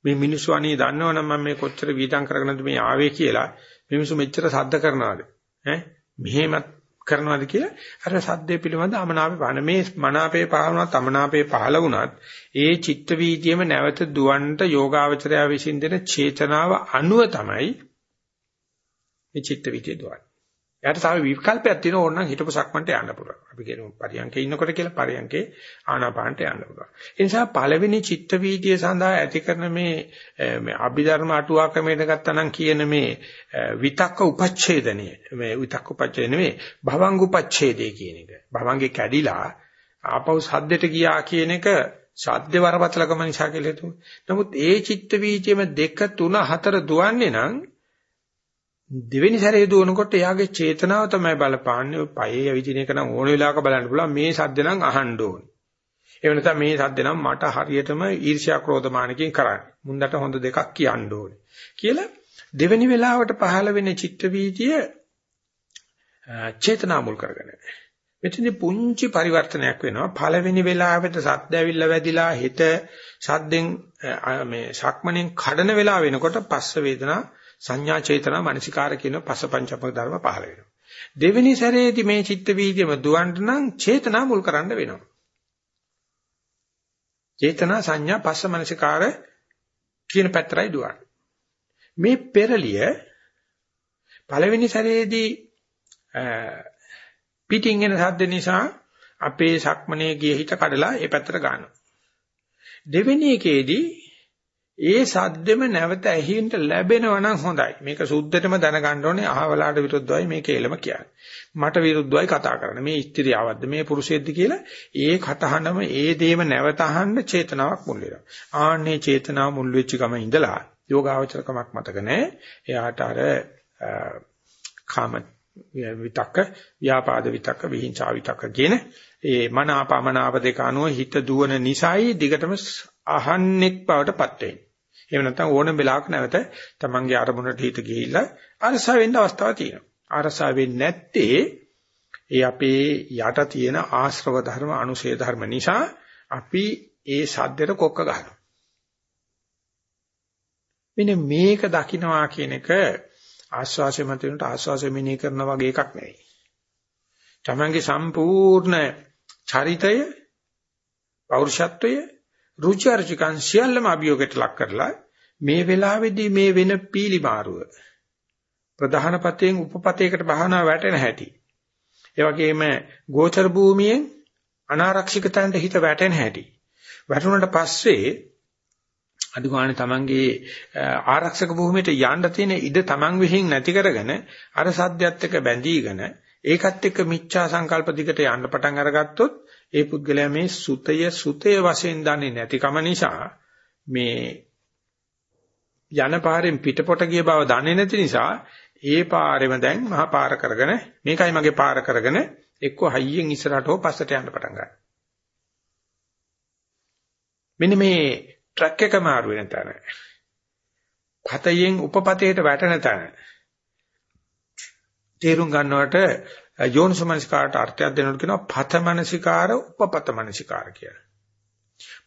මේ මිනිස්සු අනේ දන්නවනම් මම මේ කොච්චර වීදම් කරගෙනද මේ ආවේ කියලා. මිනිස්සු මෙච්චර සද්ද කරනවාද? ඈ මෙහෙමත් කරනවාද කියලා අර සද්දේ පිළිබඳ අමනාපේ පහන මේ මනාපේ පහවුණත් අමනාපේ පහල වුණත් ඒ චිත්ත වීදියේම නැවත දුවන්ට යෝගාවචරය විසින් දෙන චේතනාව අනුව තමයි මේ චිත්ත වීදියේ දුවන්නේ. එයාට තව විකල්පයක් තියෙනවා ඕනනම් හිතපු සක්මන්ට යන්න පුළුවන්. අපි කියමු පරියන්කේ ඉන්නකොට කියලා පරියන්කේ ආනාපානට යන්න පුළුවන්. ඒ නිසා පළවෙනි චිත්ත වීදිය සඳහා ඇති කරන මේ මේ අභිධර්ම අටුවා ක්‍රමයට ගත්තා නම් කියන මේ විතක්ක උපච්ඡේදනය මේ විතක්ක උපච්ඡේද නෙමෙයි භවංග උපච්ඡේදය කියන එක. භවංගේ කැඩිලා ආපහු සද්දෙට ගියා කියන එක ශාද්ද වරපතලකම නිසා කියලා හිතුවා. නමුත් ඒ චිත්ත වීදියේම 2 3 4 දුවන්නේ නම් දෙවෙනි සැරේ දුවනකොට එයාගේ චේතනාව තමයි බලපාන්නේ. පයේ ඇවිදින එක නම් ඕන වෙලාවක බලන්න පුළුවන්. මේ සද්ද නම් අහන්න ඕනේ. ඒ වෙනතම මේ සද්ද නම් මට හරියටම ඊර්ෂ්‍යා ක්‍රෝධ මානකින් කරන්නේ. මුන්දට හොඳ දෙකක් කියන්න ඕනේ. කියලා දෙවෙනි වෙලාවට පහළ වෙන චිත්ත වීතිය චේතනා මුල් කරගෙන. මෙතනදී පුංචි පරිවර්තනයක් වෙනවා. පළවෙනි වෙලාවට සද්ද ඇවිල්ලා වැදිලා හිත සද්දෙන් මේ සක්මණෙන් කඩන වෙලාව වෙනකොට පස්ස වේදනා සංඥා චේතනා මනසිකාර කියන පසපංචපක ධර්ම පහළ වෙනවා. දෙවෙනි සැරේදී මේ චිත්ත වීදියම දුවන්න නම් චේතනා මුල් කරන්න වෙනවා. චේතනා සංඥා පස්ස මනසිකාර කියන පැත්තරයි දුවන්නේ. මේ පෙරලිය පළවෙනි සැරේදී පිටින් එන සද්ද නිසා අපේ සක්මනේ ගිය හිත කඩලා ඒ පැත්තට ගන්නවා. දෙවෙනි එකේදී ඒ සද්දෙම නැවත ඇහිෙන්න ලැබෙනවා නම් හොඳයි. මේක සුද්ධටම දැනගන්න ඕනේ අහවලාට විරුද්ධවයි මේ කේලම කියන්නේ. මට විරුද්ධවයි කතා කරන්නේ. මේ ස්ත්‍රියවද්ද මේ පුරුෂයෙක්ද කියලා ඒ කතහනම ඒ දේම නැවත අහන්න චේතනාවක් මුල් වෙනවා. ආන්නේ චේතනාව මුල් වෙච්ච ගම ඉඳලා යෝගාවචරකමක් මතක නැහැ. එයාට අර කාම විතක්ක, ව්‍යාපාද විතක්ක, විහිංසා විතක්ක කියන ඒ මන අපමනාප දෙක අනුව හිත දුවන නිසායි දිගටම අහන්නෙක් බවට පත් වෙන්නේ. එහෙම නැත්නම් ඕනම වෙලාවක නැවත තමන්ගේ අරමුණට හිත ගිහිල්ලා අරසා වෙන්න අවස්ථාවක් තියෙනවා. අරසා වෙන්නේ නැත්තේ ඒ අපේ යට තියෙන ආශ්‍රව ධර්ම අනුශේධ ධර්ම නිසා අපි ඒ සද්දෙට කොක්ක ගන්නවා. මෙන්න මේක දකින්නවා කියන එක ආස්වාසය මත වෙනට ආස්වාසය මෙනෙහි කරන වගේ එකක් නෙවෙයි. තමන්ගේ සම්පූර්ණ චරිතය පෞරුෂත්වය රුචි අරුචිකන් සියල්ලම අභියෝගයට ලක් කරලා මේ වෙලාවේදී මේ වෙන පීලි මාරුව ප්‍රධාන පතයෙන් උපපතයකට බහනා වැටෙන හැටි. ඒ වගේම ගෝචර භූමියෙන් අනාරක්ෂිත තැනට හිත වැටෙන හැටි. වැටුණට පස්සේ අදුගානේ තමන්ගේ ආරක්ෂක භූමියට යන්න තියෙන ඉඩ තමන් විහිං නැති කරගෙන අර සද්දයත් එක්ක බැඳීගෙන ඒකත් එක්ක මිච්ඡා සංකල්ප දිගට යන්න පටන් අරගත්තොත් ඒ පුද්ගලයා මේ සුතය සුතය වශයෙන් දන්නේ නැතිකම නිසා මේ යන පාරෙන් පිටපොට ගිය බව දන්නේ නැති නිසා ඒ පාරෙම දැන් මහා පාර කරගෙන මේකයි මගේ පාර කරගෙන එක්ක හයියෙන් ඉස්සරහට හෝ පස්සට යන්න පටන් ගන්නවා. මෙන්න මේ ට්‍රැක් එක මාරු වෙන තැන. පතයෙන් උපපතයට වැටෙන තැන. තේරුම් ගන්නවට යෝනිසමනසිකාරට අර්ථයක් දෙනකොට කියනවා පතමනසිකාර උපපතමනසිකාර කියලා.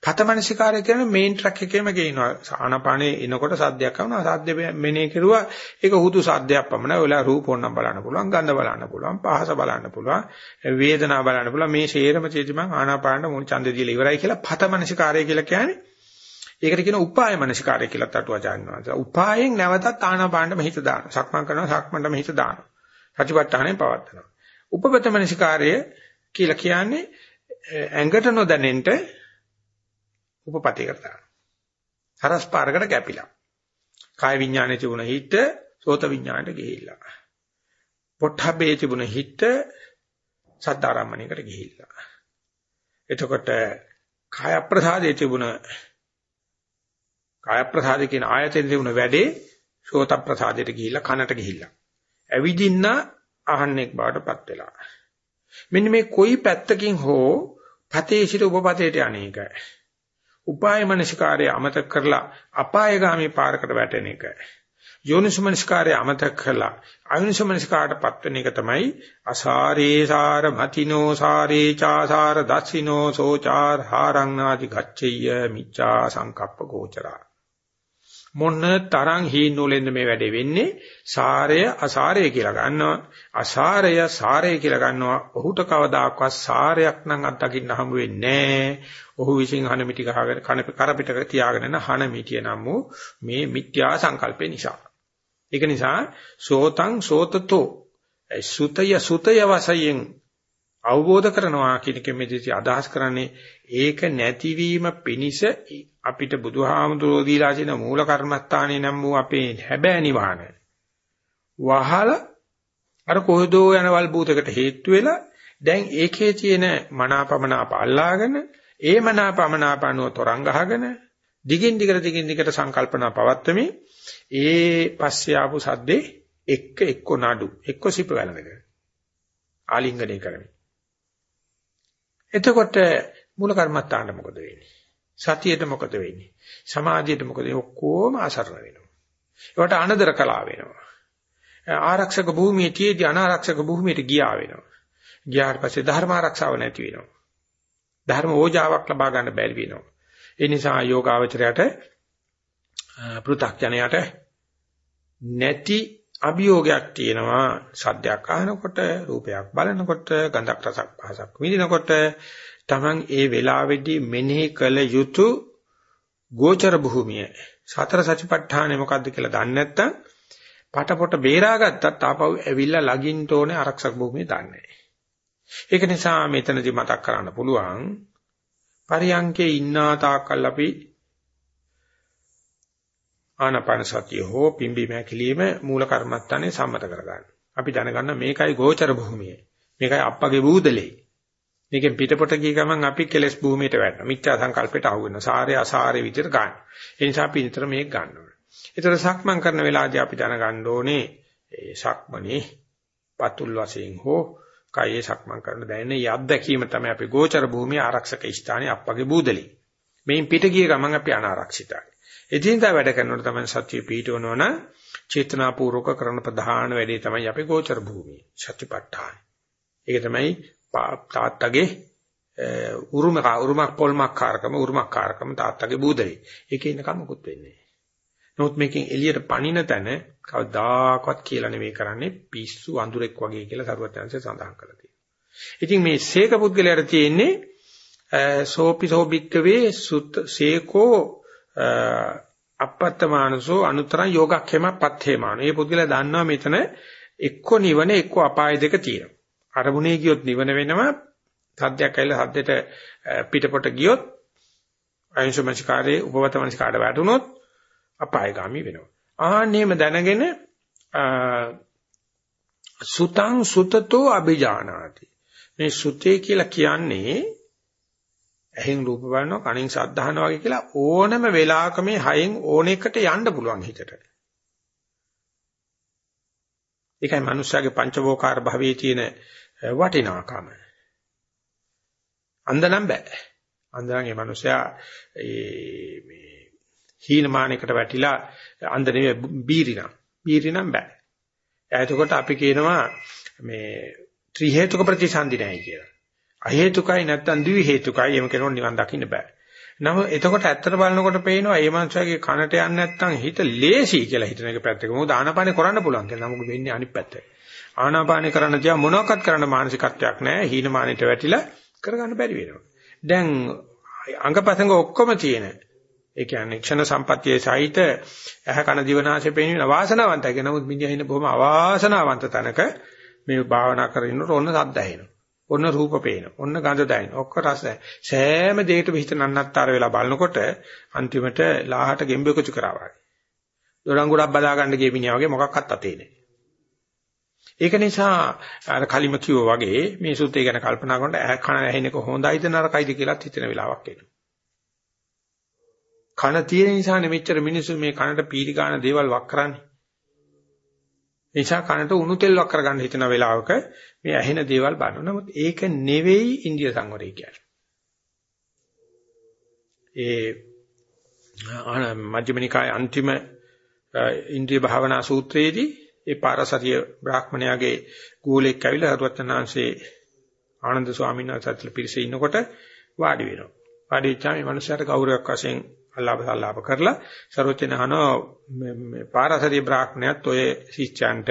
පතමනසිකාරය කියන්නේ මේන් ට්‍රක් එකේම ගේනවා. ආනපානේ එනකොට සද්දයක් ආවනවා. සද්ද මෙනේ කෙරුවා. ඒක හුදු සද්දයක් පමණයි. ඔයලා රූප ඕනම් බලන්න පුළුවන්, ගන්ධ බලන්න පුළුවන්, පහස බලන්න පුළුවන්, වේදනාව බලන්න පුළුවන්. මේ ෂේරම චේති මං ආනාපානට මුල් ඡන්දය දීලා ඉවරයි කියලා පතමනසිකාරය කියලා කියන්නේ. ඒකට කියන උපාය මනසිකාරය කියලා තටුවාචාන් වහන්සේ. උපායෙන් නැවතත් ආනාපානට මෙහිත දානවා. සක්මන් කරනවා, සක්මන්ට මෙහිත දානවා. ප්‍රතිපත්තහනේ පවත්නවා. උපපත මනසිකාරය කියලා කියන්නේ ඇඟට නොදැනෙන්න උපපතේකට දානවා. හරස් පාරකට කැපිලා. කාය විඥානයේ තිබුණ හිත සෝත විඥානයට ගිහිල්ලා. පොට්ටබ්බේ තිබුණ හිත සද්ධාරම්මණයකට ගිහිල්ලා. එතකොට කාය ප්‍රසාදයේ තිබුණ කාය ප්‍රසාදේ කියන ආයතනයේ තිබුණ වැඩේ සෝත ප්‍රසාදයට ගිහිල්ලා කනට ගිහිල්ලා. ඇවිදින්න අහන්නෙක් බවටපත් වෙලා. මෙන්න මේ කොයි පැත්තකින් හෝ පතේ සිට උපපතේට අනේකයි. උපාය මනසිකාරය අමතක කරලා අපායগামী පාරකට වැටෙන එක. යෝනිසමනසිකාරය අමතක කරලා අයෝනිසමනසිකාරට පත්වෙන එක තමයි අසාරේසාර මතිනෝ සාරේ චාසාර දස්සිනෝ සෝචාර හාරංනාදි ගච්ඡෙය්‍ය මිච්ඡා සංකප්ප ගෝචරා මොන තරම් හීන නූලෙන්ද මේ වැඩේ වෙන්නේ? සාරය අසාරය කියලා ගන්නවා. අසාරය සාරය කියලා ගන්නවා. ඔහුට කවදාකවත් සාරයක් නම් අත්දකින්න හම්බ වෙන්නේ ඔහු විසින් හන මිටි ගහගෙන කන කරපිට තියාගෙන යන හන මිටිය නම් වූ මේ මිත්‍යා සංකල්පේ නිසා. ඒක නිසා සෝතං සෝතතෝ. සුතය සුතය වශයෙන් අවබෝධ කරනවා කියන එක මෙතෙදි අදහස් කරන්නේ ඒක නැතිවීම පිණිස අපිට බුදුහාමුදුරෝ දීලා තියෙන මූල කර්මස්ථානේ නම් වූ අපේ හැබෑ නිවහන. වහලා අර කොහොදෝ යන වල් භූතකට හේතු වෙලා දැන් ඒකේ තියෙන මනාපමනාප අල්ලාගෙන ඒ මනාපමනාපනුව තරංග ගහගෙන දිගින් දිගට දිගින් දිගට සංකල්පනා පවත්වමි ඒ පස්සේ ආපු සද්දේ එක්ක එක්ක නඩු එක්ක සිප වැළඳගෙන ආලිංගනය කරමි එතකොට මූල කර්මත්තාන්න මොකද වෙන්නේ? සතියට මොකද වෙන්නේ? සමාධියට මොකද ඔක්කොම අසරණ වෙනවා. ඒවට අනදර කලා වෙනවා. ආරක්ෂක භූමියේ තියේදී අනාරක්ෂක භූමියට ගියා වෙනවා. ගියාට පස්සේ ධර්ම ආරක්ෂාව නැති වෙනවා. ධර්ම ඕජාවක් ලබා ගන්න බැරි වෙනවා. ඒ නිසා යෝගාවචරයට පෘථග්ජනයට නැති අභියෝගයක් තියෙනවා සද්දයක් අහනකොට රූපයක් බලනකොට ගඳක් රසක් පහසක් විඳිනකොට Taman ඒ වෙලාවේදී මෙනෙහි කළ යුතු ගෝචර භූමිය සතර සතිපට්ඨානෙ මොකද්ද කියලා දන්නේ නැත්නම් පටපොට බේරාගත්තත් ආපහු ඇවිල්ලා ලගින්න ඕනේ ආරක්ෂක භූමිය දන්නේ ඒක නිසා මෙතනදී මතක් කරන්න පුළුවන් පරියංකේ ඉන්නා තාක්කල් අපි ආනාපාන සතිය හෝ පිම්බි මෑකිලිම මූල කර්මත්තානේ සම්මත කරගන්න. අපි දැනගන්න මේකයි ගෝචර භූමිය. මේකයි අප්පගේ බූදලේ. මේකෙන් පිටපොට ගිය ගමන් අපි කෙලස් භූමියට වැටෙනවා. මිත්‍යා සංකල්පයට අහු වෙනවා. සාරය අසාරය විදිහට ගන්න. ඒ නිසා අපි නිතර මේක ගන්න ඕනේ. ඒතර සක්මන් කරන වෙලාවදී අපි දැනගන්න ඕනේ ඒ සක්මනේ පතුල් වශයෙන් හෝ කයේ සක්මන් කරන දැනෙන යද්දකීම තමයි අපි ගෝචර භූමිය ආරක්ෂක ස්ථානයේ අප්පගේ බූදලි. මේන් පිට ගිය ගමන් අපි අනාරක්ෂිතයි. එදිනදා වැඩ කරනකොට තමයි සත්‍ය පීඨවනවන චේතනාපූර්වක කරන ප්‍රධාන වැඩේ තමයි අපේ ගෝචර භූමිය. සත්‍යපට්ඨාන. ඒක තමයි තාත්තගේ උරුම උරුමක් පොල්මක් කාරකම උරුමක් කාරකම තාත්තගේ බූදලේ. ඒකේ ඉන්නකම මුකුත් වෙන්නේ නැහැ. නමුත් මේකෙන් එළියට පණින තැන කවදාකවත් කියලා නෙවෙයි කරන්නේ පිස්සු අඳුරෙක් වගේ කියලා සරුවත්යන්සේ සඳහන් කරලා තියෙනවා. ඉතින් මේ සීක පුද්ගලයාට තියෙන්නේ සෝපි සෝබික්කවේ සුත් සීකෝ අපත්තමානසෝ අනුතරං යෝගක්ඛේම පත්ථේමාන. මේ පුද්ගලයා දන්නවා මෙතන එක්ක නිවන එක්ක අපාය දෙක තියෙනවා. අරමුණේ ගියොත් නිවන වෙනවා. සද්දයක් ඇවිල්ලා සද්දෙට පිටපොට ගියොත් අයංශමංස්කාරයේ උපවතමංස්කාරයට වැටුනොත් අපායগামী වෙනවා. ආන්නේම දැනගෙන සුතං සුතතෝ අභිජානාති. මේ සුතේ කියලා කියන්නේ ඇහෙන් රූප බලනවා කනින් ශබ්ද අහනවා වගේ කියලා ඕනම වෙලාවක මේ හයෙන් ඕන එකට යන්න පුළුවන් හිතට. ඒකයි මනුස්සයාගේ පංචවෝකාර භවයේ තියෙන වටිනාකම. අන්දනම් බෑ. අන්දනම් මේ මනුස්සයා ඒ මේ හීනමානයකට වැටිලා අන්ද නෙවෙයි බීරිනම්. බීරිනම් බෑ. එතකොට අපි කියනවා මේ ත්‍රි හේතුක ප්‍රතිසන්දි නැහැ කියලා. අ හේතුකයි නැත්තම් ද්වි හේතුකයි එහෙම කෙනෙකුට නිවන් දකින්න බෑ. නම එතකොට ඇත්තට බලනකොට පේනවා මේ මනුස්සයාගේ කනට යන්නේ නැත්තම් හිත ලේසි කියලා හිතන එක පැත්තක. මොකද ආනාපානේ කරන්න පුළුවන් කියලා. නමුත් වෙන්නේ අනිත් පැත්ත. ආනාපානේ කරන්න තියා මොනවාක්වත් කරන්න මානසිකත්වයක් නැහැ. හීනමානෙට වැටිලා කරගන්න බැරි වෙනවා. දැන් අංගපසංග ඔක්කොම තියෙන. ඒ කියන්නේ ක්ෂණ සම්පත්තියේ සහිත ඇහ කන දිවනාශය පෙනෙන වාසනාවන්තයි. නමුත් මිනිහා ඉන්න බොහොම අවාසනාවන්ත තැනක මේ භාවනා කරගෙන රොන්න සද්ද ඇහෙනවා. ඔන්න රූප පේනවා. ඔන්න ගඳ දැනෙනවා. ඔක්කො රස දැනෙනවා. සෑම දෙයකටම හිත නන්නත්තර වෙලා බලනකොට අන්තිමට ලාහට ගෙම්බෙකුචු කරා වගේ. දොරන් ගොඩක් බදා ගන්න ගිය මිනිහා වගේ මොකක්වත් අතේ නැහැ. ඒක නිසා අර කලිම කිව්වා වගේ මේ සූත්‍රය ගැන කල්පනා කරනකොට ඇහ කන ඇහෙන එක හොඳයිද නරකයිද කියලාත් හිතෙන වෙලාවක් එනවා. කන තියෙන නිසා නෙමෙච්චර මිනිස්සු මේ කනට පීරි ගන්න දේවල් වක් කරන්නේ. නිසා කනට උණු තෙල් වක් කරගන්න හිතන වෙලාවක මේ ඇහෙන දේවල් බලනවා. නමුත් ඒක නෙවෙයි ඉන්දිය සංවරය කියන්නේ. ඒ මජ්ක්‍ධිමනිකාය අන්තිම ඉන්ද්‍රිය භාවනා සූත්‍රයේදී ඒ පාරසරිය බ්‍රාහ්මණයාගේ ගෝලෙක් ඇවිල්ලා හරුවත්තනාංශේ ආනන්ද ස්වාමීන් වහන්සේත් පිරිසේ ඉන්නකොට වාඩි වෙනවා. වාඩි වෙච්චාම මේ මනුස්සයාට ගෞරවයක් වශයෙන් අල්ලාප සල්ලාප කරලා සරෝජන අහනවා මේ පාරසරිය බ්‍රාහ්මණයත් ඔය ශිෂ්‍යයන්ට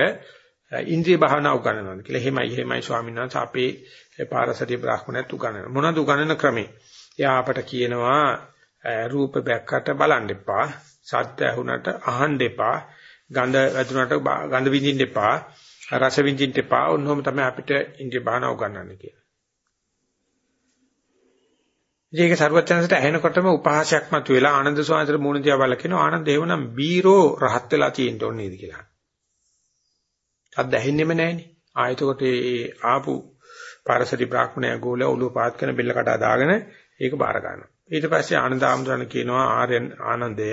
ඉන්ද්‍රිය භාවනා උගන්වනවා කියලා. එහෙමයි එහෙමයි ස්වාමීන් වහන්සේ අපේ පාරසරිය බ්‍රාහ්මණයත් උගන්වනවා. මොනවද උගන්වන ක්‍රමේ? එයා අපට කියනවා රූප බැක්කට බලන්න එපා. සද්ද ඇහුනට අහන්න එපා. ගඳ වැදුනට ගඳ විඳින්න එපා. රස විඳින්න එපා. ඔන්නෝම තමයි අපිට ඉන්ද්‍රිය භාවනා උගන්වන්නේ කියලා. ඒක සරුවචනසට ඇහෙනකොටම උපහාසයක් මතුවෙලා ආනන්ද ස්වාමීන්ට මූණ දිහා බලලා කියනවා ආනන්ද එහෙමනම් බීරෝ රහත් වෙලා තියෙන්න ඕනේ නේද කියලා. අද ඇහෙන්නෙම නැහෙනේ. ආයතකොට ඒ ආපු පාරසරි බ්‍රාහ්මණය ගෝල ඔළුව පාත් කරන බෙල්ල කඩා දාගෙන ඒක බාර ගන්නවා. ඊට පස්සේ ආනන්ද ආමඳුරණ කියනවා ආර්යයන් ආනන්දය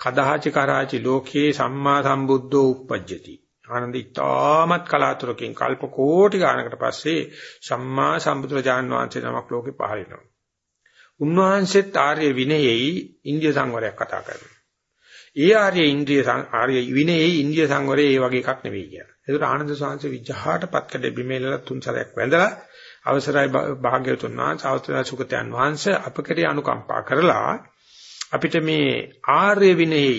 කදාචි කරාචි ලෝකේ සම්මා සම්බුද්ධෝ uppajjati. ආනන්ද ඉතාමත් කලාතුරකින් කල්ප කෝටි ගානකට පස්සේ සම්මා සම්බුදුරජාන් වහන්සේ නමක් ලෝකේ පහළ වෙනවා. උන්වහන්සේත් ආර්ය විනයෙහි ඉන්දිය සංවරයක් කතා කරනවා. ඒ ආර්ය ඉන්ද්‍රිය ආර්ය විනයෙහි ඉන්දිය සංවරය ඒ වගේ එකක් නෙවෙයි කියන්නේ. ඒකට ආනන්ද සාංශ විජහාටපත් කඩේ බිමේලලා තුන් සැරයක් වැඳලා අවසරයි භාග්‍යවතුන් වහන්සේ අවස්ථා සුගතයන් වහන්සේ අපකරේ අනුකම්පා කරලා අපිට මේ ආර්ය විනයෙහි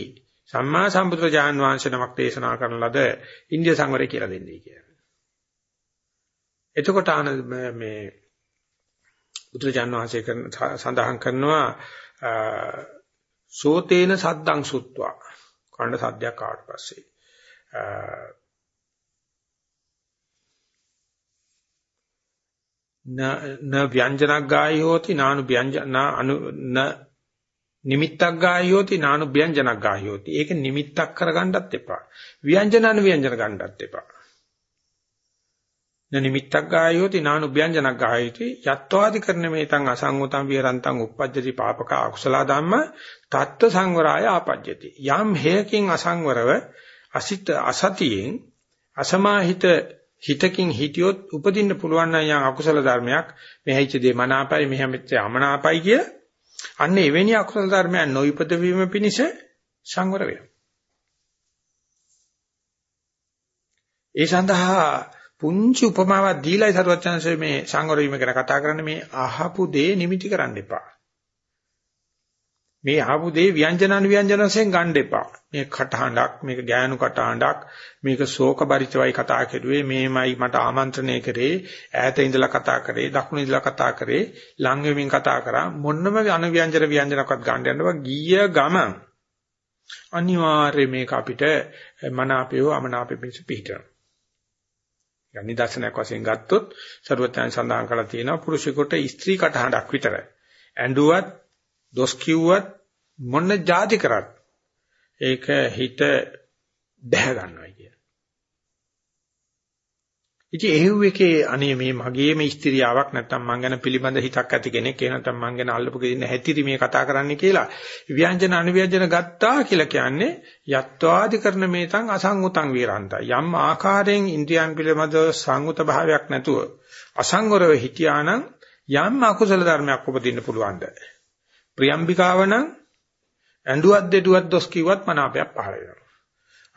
සම්මා සම්බුදුරජාන් වහන්සේ නමක් දේශනා කරන ලද ඉන්දිය සංවරය කියලා දෙන්නේ කියලා. එතකොට ආනන්ද මේ බුදුරජාණන් වහන්සේ කරන සඳහන් කරනවා සෝතේන සද්දං සුත්වා කන්න සද්දයක් ආවට පස්සේ න න ව්‍යංජනක් ගායෝති නානු ව්‍යංජන අනු න නිමිත්තක් ගායෝති නානු ව්‍යංජනක් ගායෝති. ඒක නිමිත්තක් කරගන්නත් එපා. ව්‍යංජන අනු ව්‍යංජන ගන්නත් එපා. නිමිත්තක් ගායෝති නානු ව්‍යංජනක් ගායෝති. යත්වාදි කරන මේතං අසංගතං විරන්තං uppajjati පාපක අකුසල ධම්ම තත්ත්ව සංවරාය ආපජ්ජති. යම් හේයකින් අසංවරව අසිත අසතියෙන් අසමාහිත හිතකින් හිටියොත් උපදින්න පුළුවන් නම් යම් අකුසල ධර්මයක්. මෙහිච්ච දේ මනාපයි මෙහෙමෙච්ච අමනාපයි කිය අන්න එවැනි අකුසල ධර්මයන් නොයිපද වීම පිණිස සංවර වෙනවා ඒ සඳහා පුංචි උපමාවක් දීලායි සරුවචනසේ මේ සංවර වීම ගැන කතා කරන්නේ මේ අහපු දේ නිමිති කරන්න එපා. මේ අහපු දේ ව්‍යංජන අනුව්‍යංජන වශයෙන් ගන්න එපා. මේ කටහඬක්, මේක ගෑනු කටහඬක්, මේක ශෝක බරිතවයි කතා කෙරුවේ, මේමයි මට ආමන්ත්‍රණය කරේ, ඈත ඉඳලා කතා කරේ, දකුණු ඉඳලා කතා කරේ, ලං වෙමින් කතා කරා මොන්නම අනුව්‍යංජන ව්‍යංජනක්වත් ගන්න යනවා ගිය ගමන් අනිවාර්යයෙන් මේක අපිට මනාපයෝ අමනාපෙ පිට පිටනවා. يعني නිදර්ශනයක් වශයෙන් ගත්තොත් සරුවත්යන් සඳහන් කරලා තියෙනවා පුරුෂයෙකුට ස්ත්‍රී කටහඬක් විතරයි. ඇඬුවත්, දොස් කිව්වත් මොන જાති කරත් ඒක හිත දැහ ගන්නවා කිය. ඉතින් එහෙව් එකේ අනේ මේ මගේම ස්ත්‍රියාවක් නැත්තම් මං ගැන පිළිබඳ හිතක් ඇති කෙනෙක් එහෙ නැත්තම් මං ගැන අල්ලපු කෙනෙක් හැතිරි මේ කතා කරන්නේ කියලා ව්‍යංජන අනුව්‍යංජන ගත්තා කියලා කියන්නේ යත්වාදි කරන මේතන් අසංගුතං විරන්තයි යම් ආකාරයෙන් ඉන්ද්‍රියන් පිළිබඳ සංගුත භාවයක් නැතුව අසංගරව හිටියානම් යම් අකුසල ධර්මයක් උපදින්න පුළුවන්ද ප්‍රියම්බිකාව නම් ඇඬුවක් දෙටුවක් දොස් කිව්වත් මනාපයක් පහළ වෙනවා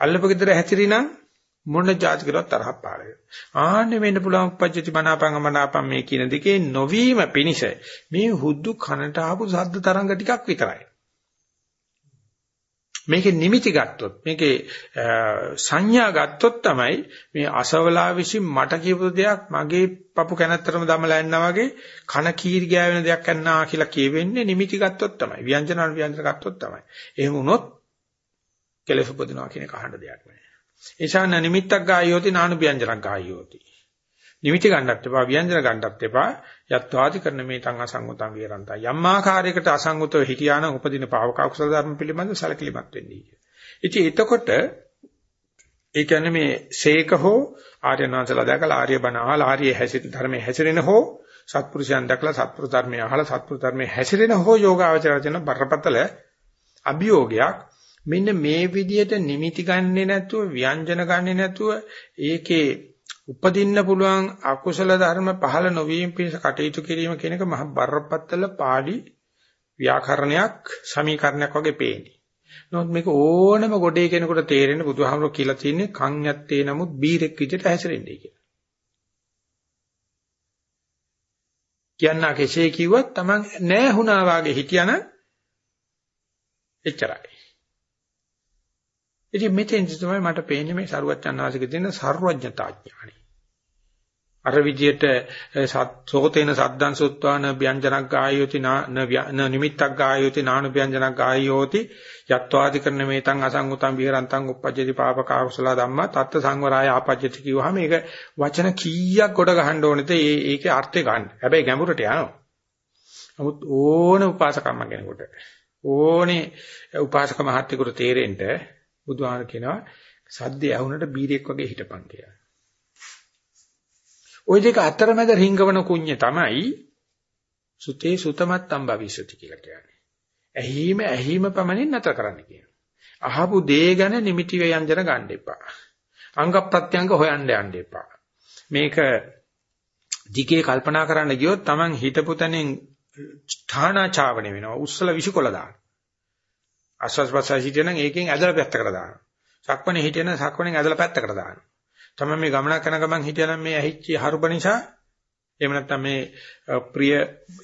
අල්ලපු ගෙදර හැතිරිනම් මොන જાති කරවත් තරහක් පාර වෙනවා. ආන්නේ වෙන්න පුළුවන් උපජ්ජති මනාපං මනාපං මේ කියන දෙකේ නොවීම පිනිස මේ හුදු කනට ආපු ශබ්ද තරංග ටිකක් විතරයි. මේකේ නිමිති ගත්තොත් මේකේ සංඥා ගත්තොත් තමයි මේ අසවලා විසින් මට කියපු දෙයක් මගේ පපු කැනතරම දමලා යනවා වගේ කන කීරි ගෑවෙන දෙයක් යන්නා කියලා කියවෙන්නේ නිමිති ගත්තොත් තමයි. ව්‍යංජන ව්‍යංජන ගත්තොත් තමයි. එහෙම වුණොත් කෙලෙස උපදිනවා කියන කහඬ දෙයක් නෑ. ඒසාන නිමිත්තක් ගායෝති නානු ව්‍යංජනක් ගායෝති. නිමිති ගන්නත් එපා ව්‍යංජන ගන්නත් එපා යත්වාදි කරන මේ තං අසංගතං විරන්තය. යම් ආකාරයකට අසංගතව හිටියානම් උපදින පාවක කුසල ධර්ම පිළිබඳ සැලකිලිමත් වෙන්නේ. ඉතින් එතකොට ඒ කියන්නේ මේ සේක හෝ ආර්යනාථලා දැකලා ආර්ය බණ අහලා ආර්ය හැසිර ධර්මයේ හැසිරෙන හෝ සත්පුරුෂයන් දැකලා සත්පුරුෂ ධර්මයේ අහලා සත්පුරුෂ ධර්මයේ හැසිරෙන හෝ යෝගාවචරය කියන බරපතල අභියෝගයක් මෙන්න මේ විදිහට නිමිති ගන්නෙ නැතුව ව්‍යංජන ගන්නෙ නැතුව ඒකේ උපදින්න පුළුවන් අකුසල ධර්ම පහළ නොවීම පිණිස කටයුතු කිරීම කියන එක මහ බරපතල පාඩි ව්‍යාකරණයක් සමීකරණයක් වගේ පේන්නේ. නමුත් මේක ඕනම ගොඩේ කෙනෙකුට තේරෙන්න බුදුහාමුදුරුවෝ කියලා තියෙන්නේ කන් යත්තේ නමුත් බීරෙක් විදිහට හැසිරෙන්නේ කියලා. කියන්නා කෙසේ කිව්වත් Taman නෑ හුණා වාගේ හිටියන එච්චරයි. ඉතින් මෙතෙන්දි තමයි මට පේන්නේ මේ සරුවච්චන් ආසික තියෙන සර්වඥතා ඥානයි. අර විදියට සෝතේන සද්දං සුත්වාන ව්‍යංජනක් ගායෝති න නිමිත්තක් ගායෝති නානු ව්‍යංජනක් ගායෝති යත්වාදි කරන මේතං අසංගුතං විහරන්තං uppajjati papaka kusala dhamma tatta සංවරාය ආපජ්ජති කිව්වහම මේක වචන කීයක් ගොඩ ගහන්න ඕනේද ඒ ඒකේ අර්ථය ගන්න. හැබැයි ගැඹුරට යනවා. නමුත් ඕන උපාසකම්ම කෙනෙකුට ඕනේ උපාසක මහත්යෙකුට තේරෙන්න බුදුහාම කියනවා සද්දේ ඇහුනට බීරෙක් වගේ හිටපන් කියලා. ওই දෙක අතරමැද රිංගවන කුඤ්ඤ තමයි සුතේ සුතමත්තම් භවිෂති කියලා කියන්නේ. ඇහිම ඇහිම පමණින් නැතර කරන්න කියනවා. අහපු දේ ගැන නිමිති ව්‍යංජන ගන්න එපා. අංග ප්‍රත්‍යංග හොයන්න යන්න එපා. මේක දිගේ කල්පනා කරන්න ගියොත් Taman හිතපු තැනින් ථානාචාවණය වෙනවා. උස්සල විසිකොල දාන. ආස්වාස් ප්‍රසවාස හිටියනම් ඒකෙන් ඇදලා පැත්තකට දානවා. සක්මණේ හිටියනම් සක්මණෙන් ඇදලා පැත්තකට දානවා. තමයි මේ ගමනක් යන ගමන් හිටියනම් මේ ඇහිච්ච හරුප නිසා එහෙම නැත්නම් මේ ප්‍රිය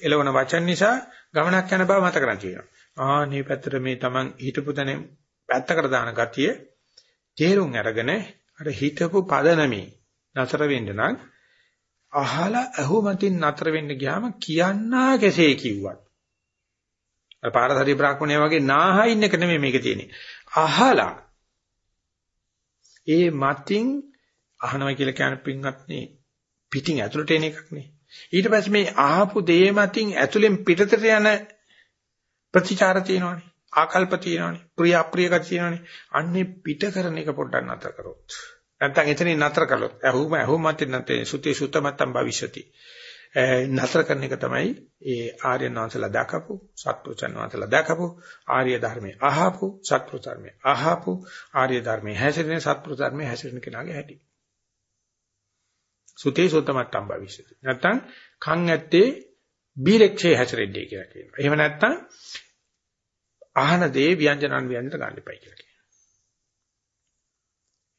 එළවන වචන නිසා ගමනක් යන බව මතක නැතිවෙනවා. ආ මේ පැත්තට මේ Taman හිටපු තැන පැත්තකට දාන ගතිය තේරුම් අරගෙන අර හිතපු පදනමේ නතර වෙන්න නම් අහලා අහුමතින් නතර වෙන්න ගියාම කියන්නා කෙසේ කිව්වත් අර පාරසරි බ්‍රාහ්මණය වගේ නාහා ඉන්න එක නෙමෙයි මේක තියෙන්නේ. අහලා ඒ මතින් අහනවා කියලා කියන පින්වත්නි පිටින් ඇතුළට එන එකක් නේ. ඊට පස්සේ මේ අහපු දේ මතින් ඇතුළෙන් පිටතට යන ප්‍රතිචාර තියෙනවනේ. ආකල්ප තියෙනවනේ. ප්‍රිය අප්‍රිය ගති තියෙනවනේ. අන්නේ පිට කරන එක පොඩ්ඩක් නතර කරොත්. නැත්තම් එතනින් නතර කළොත්. අහුම අහුම මතින් නැත්නම් සුති සුතමත්තම් භවිෂති. නතර කරන එක තමයි ඒ ආර්යයන් වහන්සේලා දැකපු සත්පුරුෂයන් වහන්සේලා දැකපු ආර්ය ධර්මයේ අහපු සත්පුරුෂ ධර්මයේ අහපු ආර්ය ධර්මයේ හැසිරෙන සත්පුරුෂ ධර්මයේ හැසිරෙන කෙනාගේ හැටි. සුතේ සුතමත්තම් භවිෂ්‍යති. නැත්තම් කන් ඇත්තේ බීරෙක්ෂේ හැසිරෙන්නේ කියලා කියනවා. එහෙම නැත්තම් අහන දේ ව්‍යංජනන් ව්‍යංජන ගන්න එපයි කියලා කියනවා.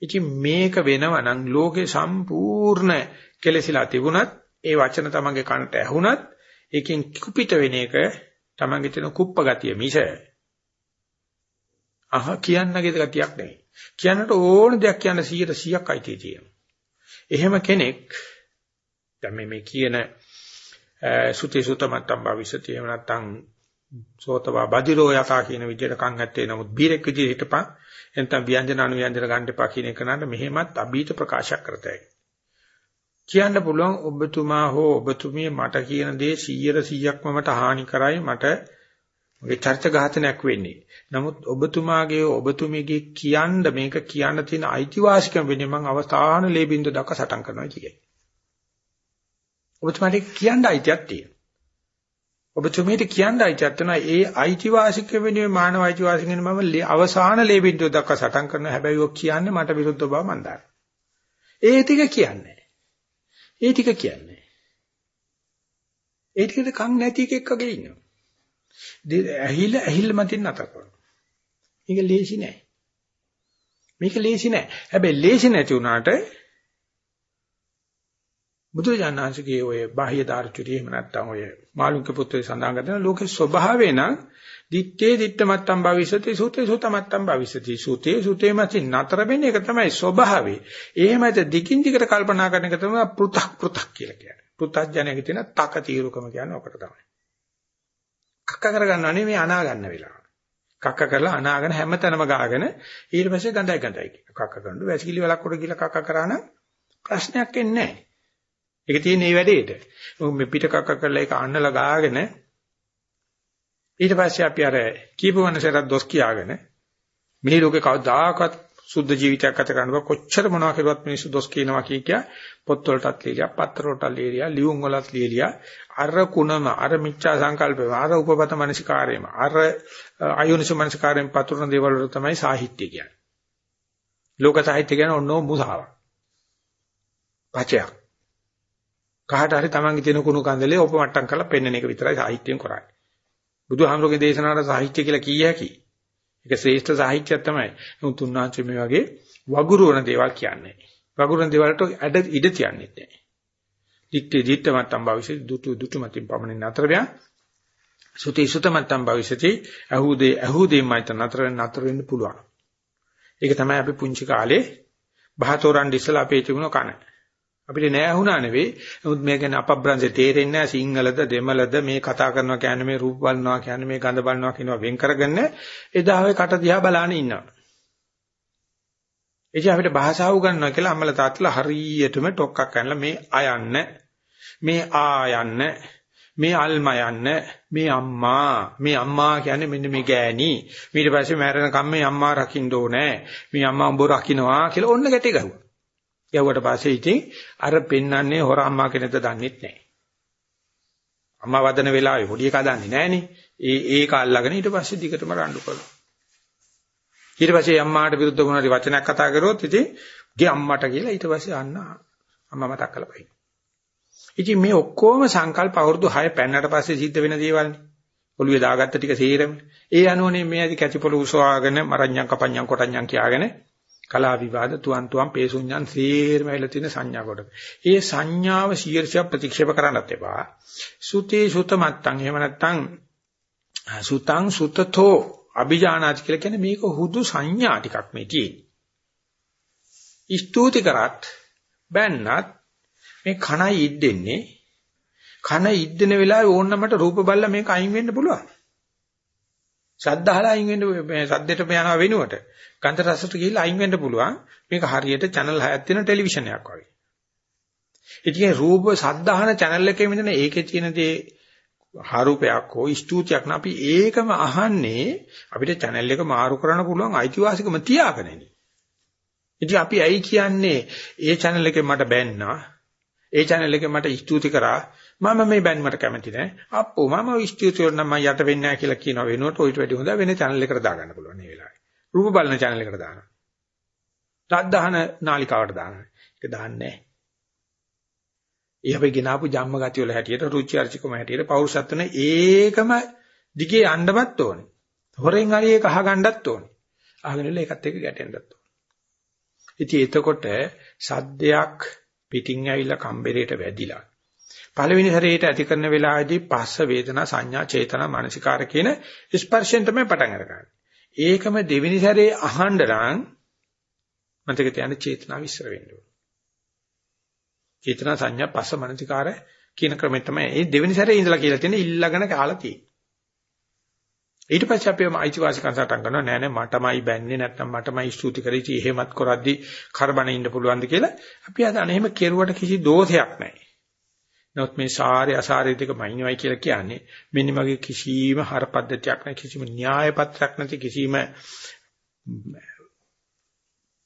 ඉතින් මේක වෙනවා නම් ලෝකේ සම්පූර්ණ කෙලසිලා තිබුණත් ඒ වචන තමන්ගේ කනට ඇහුණත් ඒකෙන් කුපිට වෙන එක තමන්ගේ තියෙන කුප්ප ගතිය මිස අහ කියන්නගේ ගතියක් නෙවෙයි. කියන්නට ඕන දෙයක් කියන්න 100ට 100ක් අයිතිය තියෙනවා. එහෙම කෙනෙක් දැන් මේ මේ කියන සුති සුතමත්තම් භවිෂති එහෙම නැත්නම් සෝතවා බදිරෝ යකා කියන විදිහට කන් ඇත්තේ නමුත් බීරෙක් විදිහට හිටපන් එතන ව්‍යංජන අනු ව්‍යංජන ගන්න එපා කියන එක නේද මෙහෙමත් අභීත ප්‍රකාශයක් කරතයි. කියන්න පුළුවන් ඔබතුමා හෝ ඔබතුමිය මට කියන දේ 100%ක්ම මට හානි කරයි මට මගේ චර්ච ඝාතනයක් වෙන්නේ. නමුත් ඔබතුමාගේ ඔබතුමියගේ කියන්න මේක කියන්න තියෙන අයිතිවාසිකම් වෙන්නේ මම අවසාන ලේබින්ද දක්වා සටන් කරනවා කියයි. ඔබතුමාට කියන්න අයිතියක් තියෙනවා. ඔබතුමීට කියන්න අයිතියක් තියෙනවා. ඒ අයිතිවාසික වෙනුවෙන් මානව අයිතිවාසික වෙන මම අවසාන ලේබින්දුව දක්වා සටන් කරනවා. හැබැයි ඔක් කියන්නේ මට විරුද්ධ බව මන් දන්නවා. ඒ ටික කියන්නේ. ඒ ටික කියන්නේ. ඒ ටිකට කන් නැති එකෙක් වගේ ඉන්නවා. ඇහිල ඇහිල්ල මතින් නැතර කරනවා. මේක ලේසි නෑ. මේක ලේසි නෑ. හැබැයි ලේසි නැති වුණාට බුදුරජාණන් වහන්සේගේ ඔය බාහ්‍ය දාර්ශනිකය එහෙම නැත්නම් ඔය මාළුක්‍ය පුත්‍රයේ සඳහන් කරන ලෝකේ ස්වභාවය නම් දිත්තේ දිත්ත මත්තම් භවිෂති සූතේ සූත මත්තම් භවිෂති සූතේ සූතේ මතින් නතර වෙන්නේ ඒක තමයි ස්වභාවය. එහෙම ඇත දිගින් දිගට කල්පනා කරන එක තමයි පෘ탁 පෘ탁 කියලා කියන්නේ. පෘ탁ජනයේ තියෙන තක තීරුකම කියන්නේ ඔකට තමයි. කක්ක කරගන්නව නෙමෙයි අනා ගන්න වෙලාව. කක්ක කරලා අනාගෙන හැමතැනම ගාගෙන ඊට පස්සේ ගඳයි ගඳයි කියන. කක්ක කරනකොට වැසිකිලි වලක් උඩ ගිහලා කක්ක කරා නම් ප්‍රශ්නයක් එන්නේ නැහැ. ඒක තියෙන මේ වැඩේට. මේ පිට කක්ක කරලා ඒක අන්නලා ගාගෙන ඊට පස්සේ අපි අර කීපවන්නසට දොස් කියාගෙන මේ ලෝකේ කවදාකවත් සුද්ධ ජීවිතයක් ගත කරන්න බෑ. කොච්චර මොනවා කරුවත් මිනිස්සු දොස් කියනවා කිය කිය පොත් වලටත් ලියලා පත්‍ර වලටත් ලියලා ලියුම් වලත් ලියලා අර කුණම අර මිච්ඡා සංකල්පම අර උපපත මනසිකාරයම අර අයෝනිසු මනසිකාරයෙන් පතුරන දේවල් වල තමයි සාහිත්‍ය කියන්නේ. ලෝක සාහිත්‍ය කියන්නේ ඔන්නෝ මුසාවක්. පචයක්. කාට හරි තමන්ගේ තියෙන කුණු කන්දලේ උපමට්ටම් කරලා පෙන්වන එක විතරයි සාහිත්‍යයෙන් කරන්නේ බුදුහාමුදුරගේ දේශනාවට සාහිත්‍ය කියලා කිය හැකි. ඒක ශ්‍රේෂ්ඨ සාහිත්‍යයක් තමයි. නමුත් උන්වහන්සේ මේ වගේ වගුරුවන දේවල් කියන්නේ. වගුරුවන දේවල්ට ඇඩ ඉඩ තියන්නේ නැහැ. දික්ටි දිට්ඨ මත්තම් භවිෂති දුටු දුටු මතින් පමණින් නතර වෙන. සුති සුත මත්තම් භවිෂති අහුදේ අහුදේ මයිත නතර වෙන නතර වෙන්න පුළුවන්. ඒක තමයි අපි පුංචි කාලේ බහතෝරන් ඉස්සලා අපේ තිබුණ කන. අපිට නෑ වුණා නෙවෙයි. නමුත් මේ ගැන අපබ්‍රංශේ තේරෙන්නේ නෑ සිංහලද දෙමළද මේ කතා කරනවා කියන්නේ මේ රූප බලනවා කියන්නේ මේ ගඳ බලනවා කියනවා වෙන් කරගන්න එදා ඔය කට දිහා බලාන ඉන්නවා. එච අපිට භාෂාව උගන්වනවා කියලා අම්මලා තාත්තලා හරියටම ටොක්ක්ක් කරලා මේ අයන්න මේ ආයන්න මේ අල්මා යන්න මේ අම්මා මේ අම්මා කියන්නේ මෙන්න මේ ගෑණි ඊට පස්සේ මැරෙනකම් මේ අම්මා රකින්න ඕනේ මේ අම්මා උඹ රකින්නවා කියලා ඔන්න ගැටේ ගහුවා යවුවට පස්සේ ඉතින් අර පෙන්වන්නේ හොර අම්මා කෙනෙක්ද දන්නෙත් නැහැ. අම්මා වදන වෙලාවේ පොඩි එකා දන්නේ නැහනේ. ඒ ඒක අල්ලගෙන ඊට පස්සේ දිගටම රණ්ඩු කරනවා. ඊට පස්සේ අම්මාට විරුද්ධ වුණාට වචනයක් කතා කරොත් ඉතින් ගේ අම්මට කියලා ඊට පස්සේ අන්න අම්මා මතක් කරලා බයි. ඉතින් මේ ඔක්කොම සංකල්ප අවුරුදු 6 පෙන්නට පස්සේ සිද්ධ වෙන දේවල්නේ. ඔළුවේ දාගත්ත ටික සේරම. ඒ අනුවනේ මේ ඇති කැචිපොළ උසවාගෙන මරඤ්ඤම් කපඤ්ඤම් කොටඤ්ඤම් කියාගෙන කලා විවාද තුන් තුන් පේසුඤ්ඤන් සේරම වෙලා තියෙන සංඥා කොට. ඒ සංඥාව 100ක් ප්‍රතික්ෂේප කරන්නත් එපා. සුතේ සුත මත්තං එහෙම නැත්තම් සුතං සුතතෝ අභිජානාති කියලා කියන්නේ මේක හුදු සංඥා ටිකක් මේ තියෙන්නේ. ස්තුති කරත් බැන්නත් මේ කණයි ඉද්දෙන්නේ කන ඉද්දෙන වෙලාවේ ඕන්නමට රූප බල්ලා මේක අයින් වෙන්න පුළුවන්. ශබ්දහලා අයින් වෙන්න මේ සද්දෙට යනවා වෙනුවට ගන්ධ රසට ගිහිල්ලා අයින් වෙන්න පුළුවන්. මේක හරියට channel 6ක් තියෙන ටෙලිවිෂන් එකක් වගේ. ඉතින් රූප සද්ධාහන channel එකේ මෙතන ඒකේ තියෙන දේ හාරූපයක් හෝ ස්තුතියක් න අපි ඒකම අහන්නේ අපිට channel එක මාරු කරන්න පුළුවන් අයිතිවාසිකම තියාගෙනනේ. ඉතින් අපි ඇයි කියන්නේ ඒ channel එකේ මට බැන්නා ඒ channel එකේ මට ස්තුති කරා මම මේ බැන්මට කැමති නෑ අප්පෝ මම ස්තුති වල නම් මම යට වෙන්නේ නැහැ කියලා කියන වෙනුවට ඔයිට වැඩි හොඳ වෙන channel එකකට දාගන්න පුළුවන් මේ වෙලාවේ රූප බලන channel එකට දානවා. රද්දහන නාලිකාවට දානවා. ඒක දාන්නේ නැහැ. ඒ අපි ගෙනාපු ජම්ම ගති වල හැටියට රුචි අරුචිකම හැටියට පෞරුෂත්වනේ ඒකම දිගේ යන්නවත් ඕනේ. හොරෙන් හරි ඒක අහගන්නත් ඕනේ. අහගෙන ඉල ඒකත් එක්ක ගැටෙන්නත් ඕනේ. ඉතින් එතකොට සද්දයක් පිටින් ඇවිල්ලා කම්බරේට වැදිලා පළවෙනි සැරේට ඇති කරන වෙලාවේදී පස්ස වේදනා සංඥා චේතනා මානසිකාර කියන ස්පර්ශයෙන් තමයි පටන් අරගන්නේ. ඒකම දෙවෙනි සැරේ අහන්න නම් මතක තියාගන්න චේතනාව ඉස්සර වෙන්න ඕන. චේතනා සංඥා පස්ස මනසිකාර කියන ක්‍රමෙ තමයි ඒ දෙවෙනි සැරේ ඉඳලා කියලා තියෙන ඉල්ලගෙන කාලා තියෙන්නේ. ඊට පස්සේ අපි අයිතිවාසිකම් සටන් කරනවා නෑ නෑ මටමයි බැන්නේ නැත්නම් මටමයි ස්තුති කරේ ඉතින් එහෙමත් කරද්දි කරබන ඉන්න පුළුවන්ද කියලා අපි අදන එහෙම කෙරුවට කිසි දෝෂයක් නෑ. නමුත් මේ සාරය අසාරය දෙක මයින්වයි කියලා කියන්නේ මෙන්න මගේ කිසිම හර පද්ධතියක් නැති කිසිම න්‍යාය පත්‍රයක් නැති කිසිම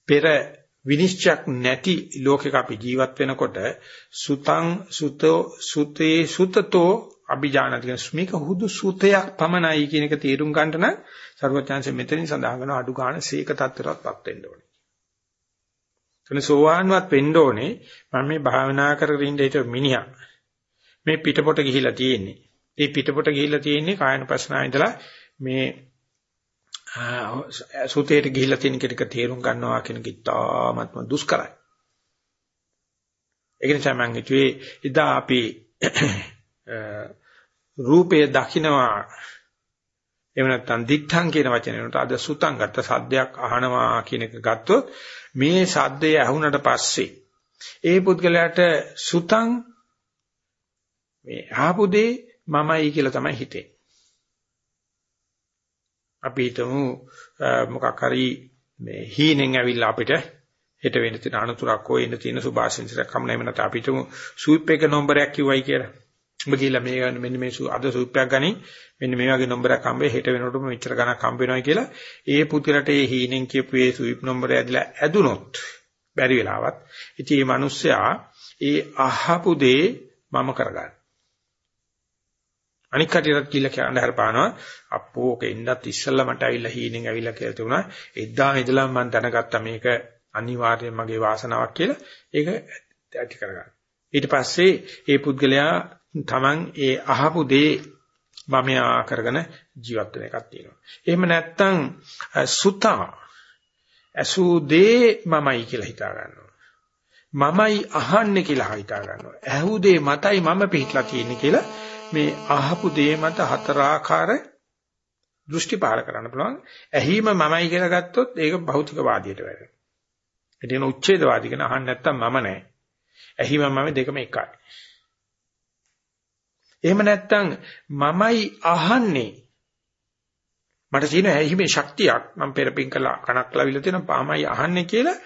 පෙර විනිශ්චයක් නැති ලෝකයක අපි ජීවත් වෙනකොට සුතං සුතෝ සුතේ සුතතෝ අභිජානති කියන මේක හුදු සුතයක් පමණයි කියන එක තේරුම් ගන්නට නම් සර්වඥාන්සේ මෙතනින් සඳහන් කරන අඩු ගන්න සීක තත්ත්වයටපත් වෙන්න ඕනේ. එතන සෝවාන්වත් වෙන්න ඕනේ මම මේ භාවනා කරගෙන ඉන්න හිට මිනිහා මේ පිටපොට ගිහිලා තියෙන්නේ. මේ පිටපොට ගිහිලා තියෙන්නේ කායන ප්‍රශ්නා ඉඳලා මේ සුතේට ගිහිලා තියෙන කෙනෙක් තේරුම් ගන්නවා කියන එක ඉතාමත්ම දුෂ්කරයි. ඒක නිසා මම හිතුවේ ඉදා අපි රූපය දකින්නවා එහෙම නැත්නම් දික්ඨං කියන වචනේට අද සුතං ගත්ත සද්දයක් අහනවා කියන එක ගත්තොත් මේ සද්දය ඇහුනට පස්සේ ඒ පුද්ගලයාට සුතං මේ ආපු දේ මමයි කියලා තමයි හිතෙන්නේ. අපි හිතමු මොකක් හරි මේ හීනෙන් ඇවිල්ලා අපිට හෙට වෙන්න තියෙන අනතුරක් හෝ එන්න තියෙන සුභාශිංසයක් හම් නැම නැත අපි හිතමු ස්විප් එක නම්බරයක් කිව්වයි කියලා. ඔබ ගිහිල්ලා මේ මෙන්න මේ අද ස්විප් එකක් ගනි මෙන්න මේ වගේ නම්බරයක් හම්බෙයි හෙට වෙනකොට මෙච්චර ගණක් හම්බ වෙනවා කියලා ඒ පුතිලට ඒ හීනෙන් කියපු ඒ ස්විප් නම්බරය ඇදලා ඇදුනොත් බැරි වෙලාවත් ඉතින් මේ මිනිස්සයා ඒ අහපු දේ මම කරගන්න. අනික් කටියට කියලා කියන්න හරපානවා අප්පෝ ඔක එන්නත් ඉස්සෙල්ලා මට ඇවිල්ලා හීනෙන් ඇවිල්ලා කියලා තිබුණා එදා ඉඳලා මම දැනගත්තා මේක අනිවාර්යයෙන් මගේ වාසනාවක් කියලා ඒක ඇති කරගන්න. ඊට පස්සේ ඒ පුද්ගලයා Taman ඒ අහපු දේ මමයා කරගෙන ජීවත් වෙන එකක් තියෙනවා. එහෙම නැත්නම් සුතා අසු දේ මමයි කියලා හිතා ගන්නවා. මමයි අහන්නේ කියලා හිතා ගන්නවා. ඇහු දේ මතයි මම පිටලා තියෙන්නේ කියලා මේ අහපු දේ මත හතරාකාර දෘෂ්ටි පාල කරන්න පුළුවන්. ඇහිම මමයි කියලා ගත්තොත් ඒක භෞතිකවාදියට වැටෙනවා. ඒ කියන උච්ඡේදවාදී කියන අහන්න නැත්තම් මම නැහැ. ඇහිම මම දෙකම එකයි. එහෙම නැත්තම් මමයි අහන්නේ මට තියෙන ඇහිමේ ශක්තියක් මම පෙරපින් කළා කණක් ලවිලා තියෙනවා පාමයි අහන්නේ කියලා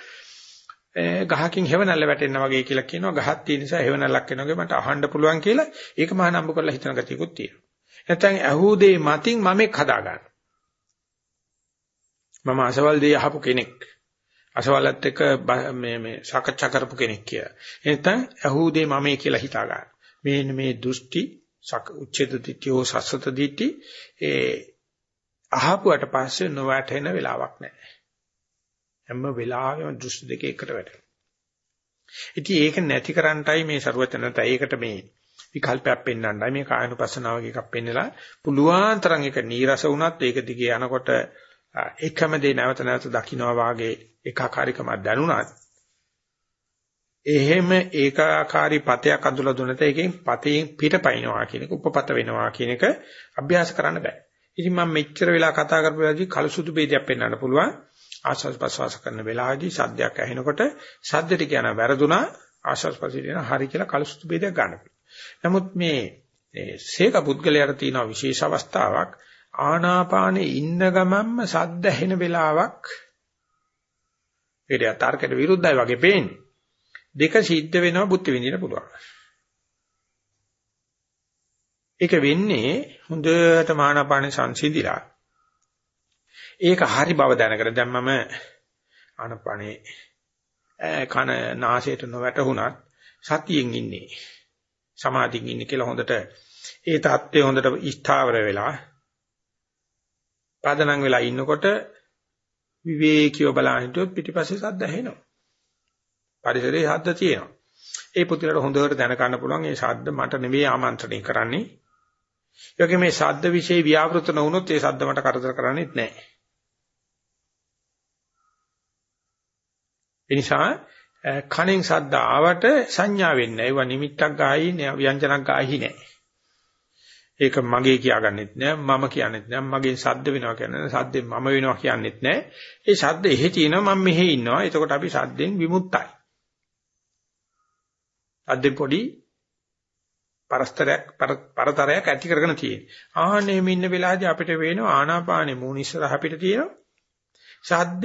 ගහකින් හෙවණල්ල වැටෙනා වගේ කියලා කියනවා ගහක් තියෙන නිසා හෙවණල්ලක් වෙනවාගේ මට අහන්න පුළුවන් කියලා ඒක මහා නම්බ කරලා හිතන ගතියකුත් තියෙනවා. නැත්නම් ඇහූ දේ මතින් මම එක් හදා ගන්න. මම අසවල් දේ අහපු කෙනෙක්. අසවලත් එක්ක මේ මේ සාකච්ඡා කරපු කෙනෙක් කියලා. නැත්නම් ඇහූ දේ මම කියලා හිතා ගන්න. මේ මේ දෘෂ්ටි උච්ඡේද දිට්ඨියෝ සස්සත දිට්ඨි ඒ අහපුවට පස්සේ නොවැටෙන වෙලාවක් නැහැ. හැම වෙලාවෙම දෘෂ්ටි දෙක එකට වැටෙනවා. ඉතින් ඒක නැති කරන්ටයි මේ ਸਰවචනතය ඒකට මේ විකල්පයක් පෙන්වන්නයි මේ කායනුපස්සනාව වගේ එකක් පෙන්නලා පුළුවන් තරම් ඒක නීරස වුණත් ඒක දිගේ යනකොට එකම දේ නැවත නැවත දකින්නවා වාගේ ඒකාකාරීකමක් දැනුණත් එහෙම ඒකාකාරී පතයක් අඳුලා දුන්නත ඒකෙන් පතයෙන් පිටපයින්නවා කියන එක උපපත වෙනවා කියන එක අභ්‍යාස කරන්න බෑ. ඉතින් මම මෙච්චර වෙලා කතා කරපු වෙලාවදී කලසුදු ભેදයක් පෙන්වන්න පුළුවන්. ආස්වාද ප්‍රසවාස කරන වෙලාවේදී සද්දයක් ඇහෙනකොට සද්දට කියන වැරදුනා ආස්වාද ප්‍රසීදේන හරි කියලා කලසුතු ભેදයක් ගන්න නමුත් මේ සේක පුද්ගලයාට තියෙන විශේෂ අවස්ථාවක් ආනාපානේ ඉන්න ගමන්ම සද්ද ඇහෙන වෙලාවක් ඒකට තර්කයට විරුද්ධයි වගේ පේන්නේ. දෙක සිද්ධ වෙනවා බුද්ධ විඳින්න පුළුවන්. ඒක වෙන්නේ හොඳට මානාපානේ සංසිඳිලා ඒක හරි බව දැනගෙන දැන් මම ආනපනේ කන නාසයට නොවැටුණත් සතියෙන් ඉන්නේ සමාධියෙන් ඉන්නේ කියලා හොඳට ඒ தත්ත්වය හොඳට ස්ථාවර වෙලා පදනම් වෙලා ඉන්නකොට විවේකීව බලහිටුව පිටිපස්සේ සද්ද ඇහෙනවා. පරිසරයේ ශබ්ද තියෙනවා. ඒ පුතිලට හොඳට දැනගන්න පුළුවන් ඒ ශබ්ද මට නෙවෙයි ආමන්ත්‍රණය කරන්නේ. යෝගේ මේ ශබ්ද વિશે ව්‍යාවෘත නොවුනොත් ඒ ශබ්ද මට කරදර කරන්නේත් නැහැ ඒ නිසා කණෙන් සද්ද ආවට සංඥා වෙන්නේ ඒවා නිමිත්තක් ගායි ව්‍යංජනක් ගායි නෑ. ඒක මගේ කියාගන්නෙත් නෑ මම කියන්නෙත් නෑ මගෙන් සද්ද වෙනවා කියන්නේ සද්දෙන් මම වෙනවා කියන්නෙත් නෑ. ඒ සද්ද එහෙ තියෙනවා මම මෙහෙ ඉන්නවා. එතකොට අපි සද්දෙන් විමුක්තයි. සද්දෙන් පොඩි පරස්තරයක් පරතරයක් ඇති කරගෙන තියෙන්නේ. ආහනේ ඉන්න වෙලාවදී අපිට වෙනවා ආනාපානේ මූණ ඉස්සරහ අපිට තියෙනවා. සද්ද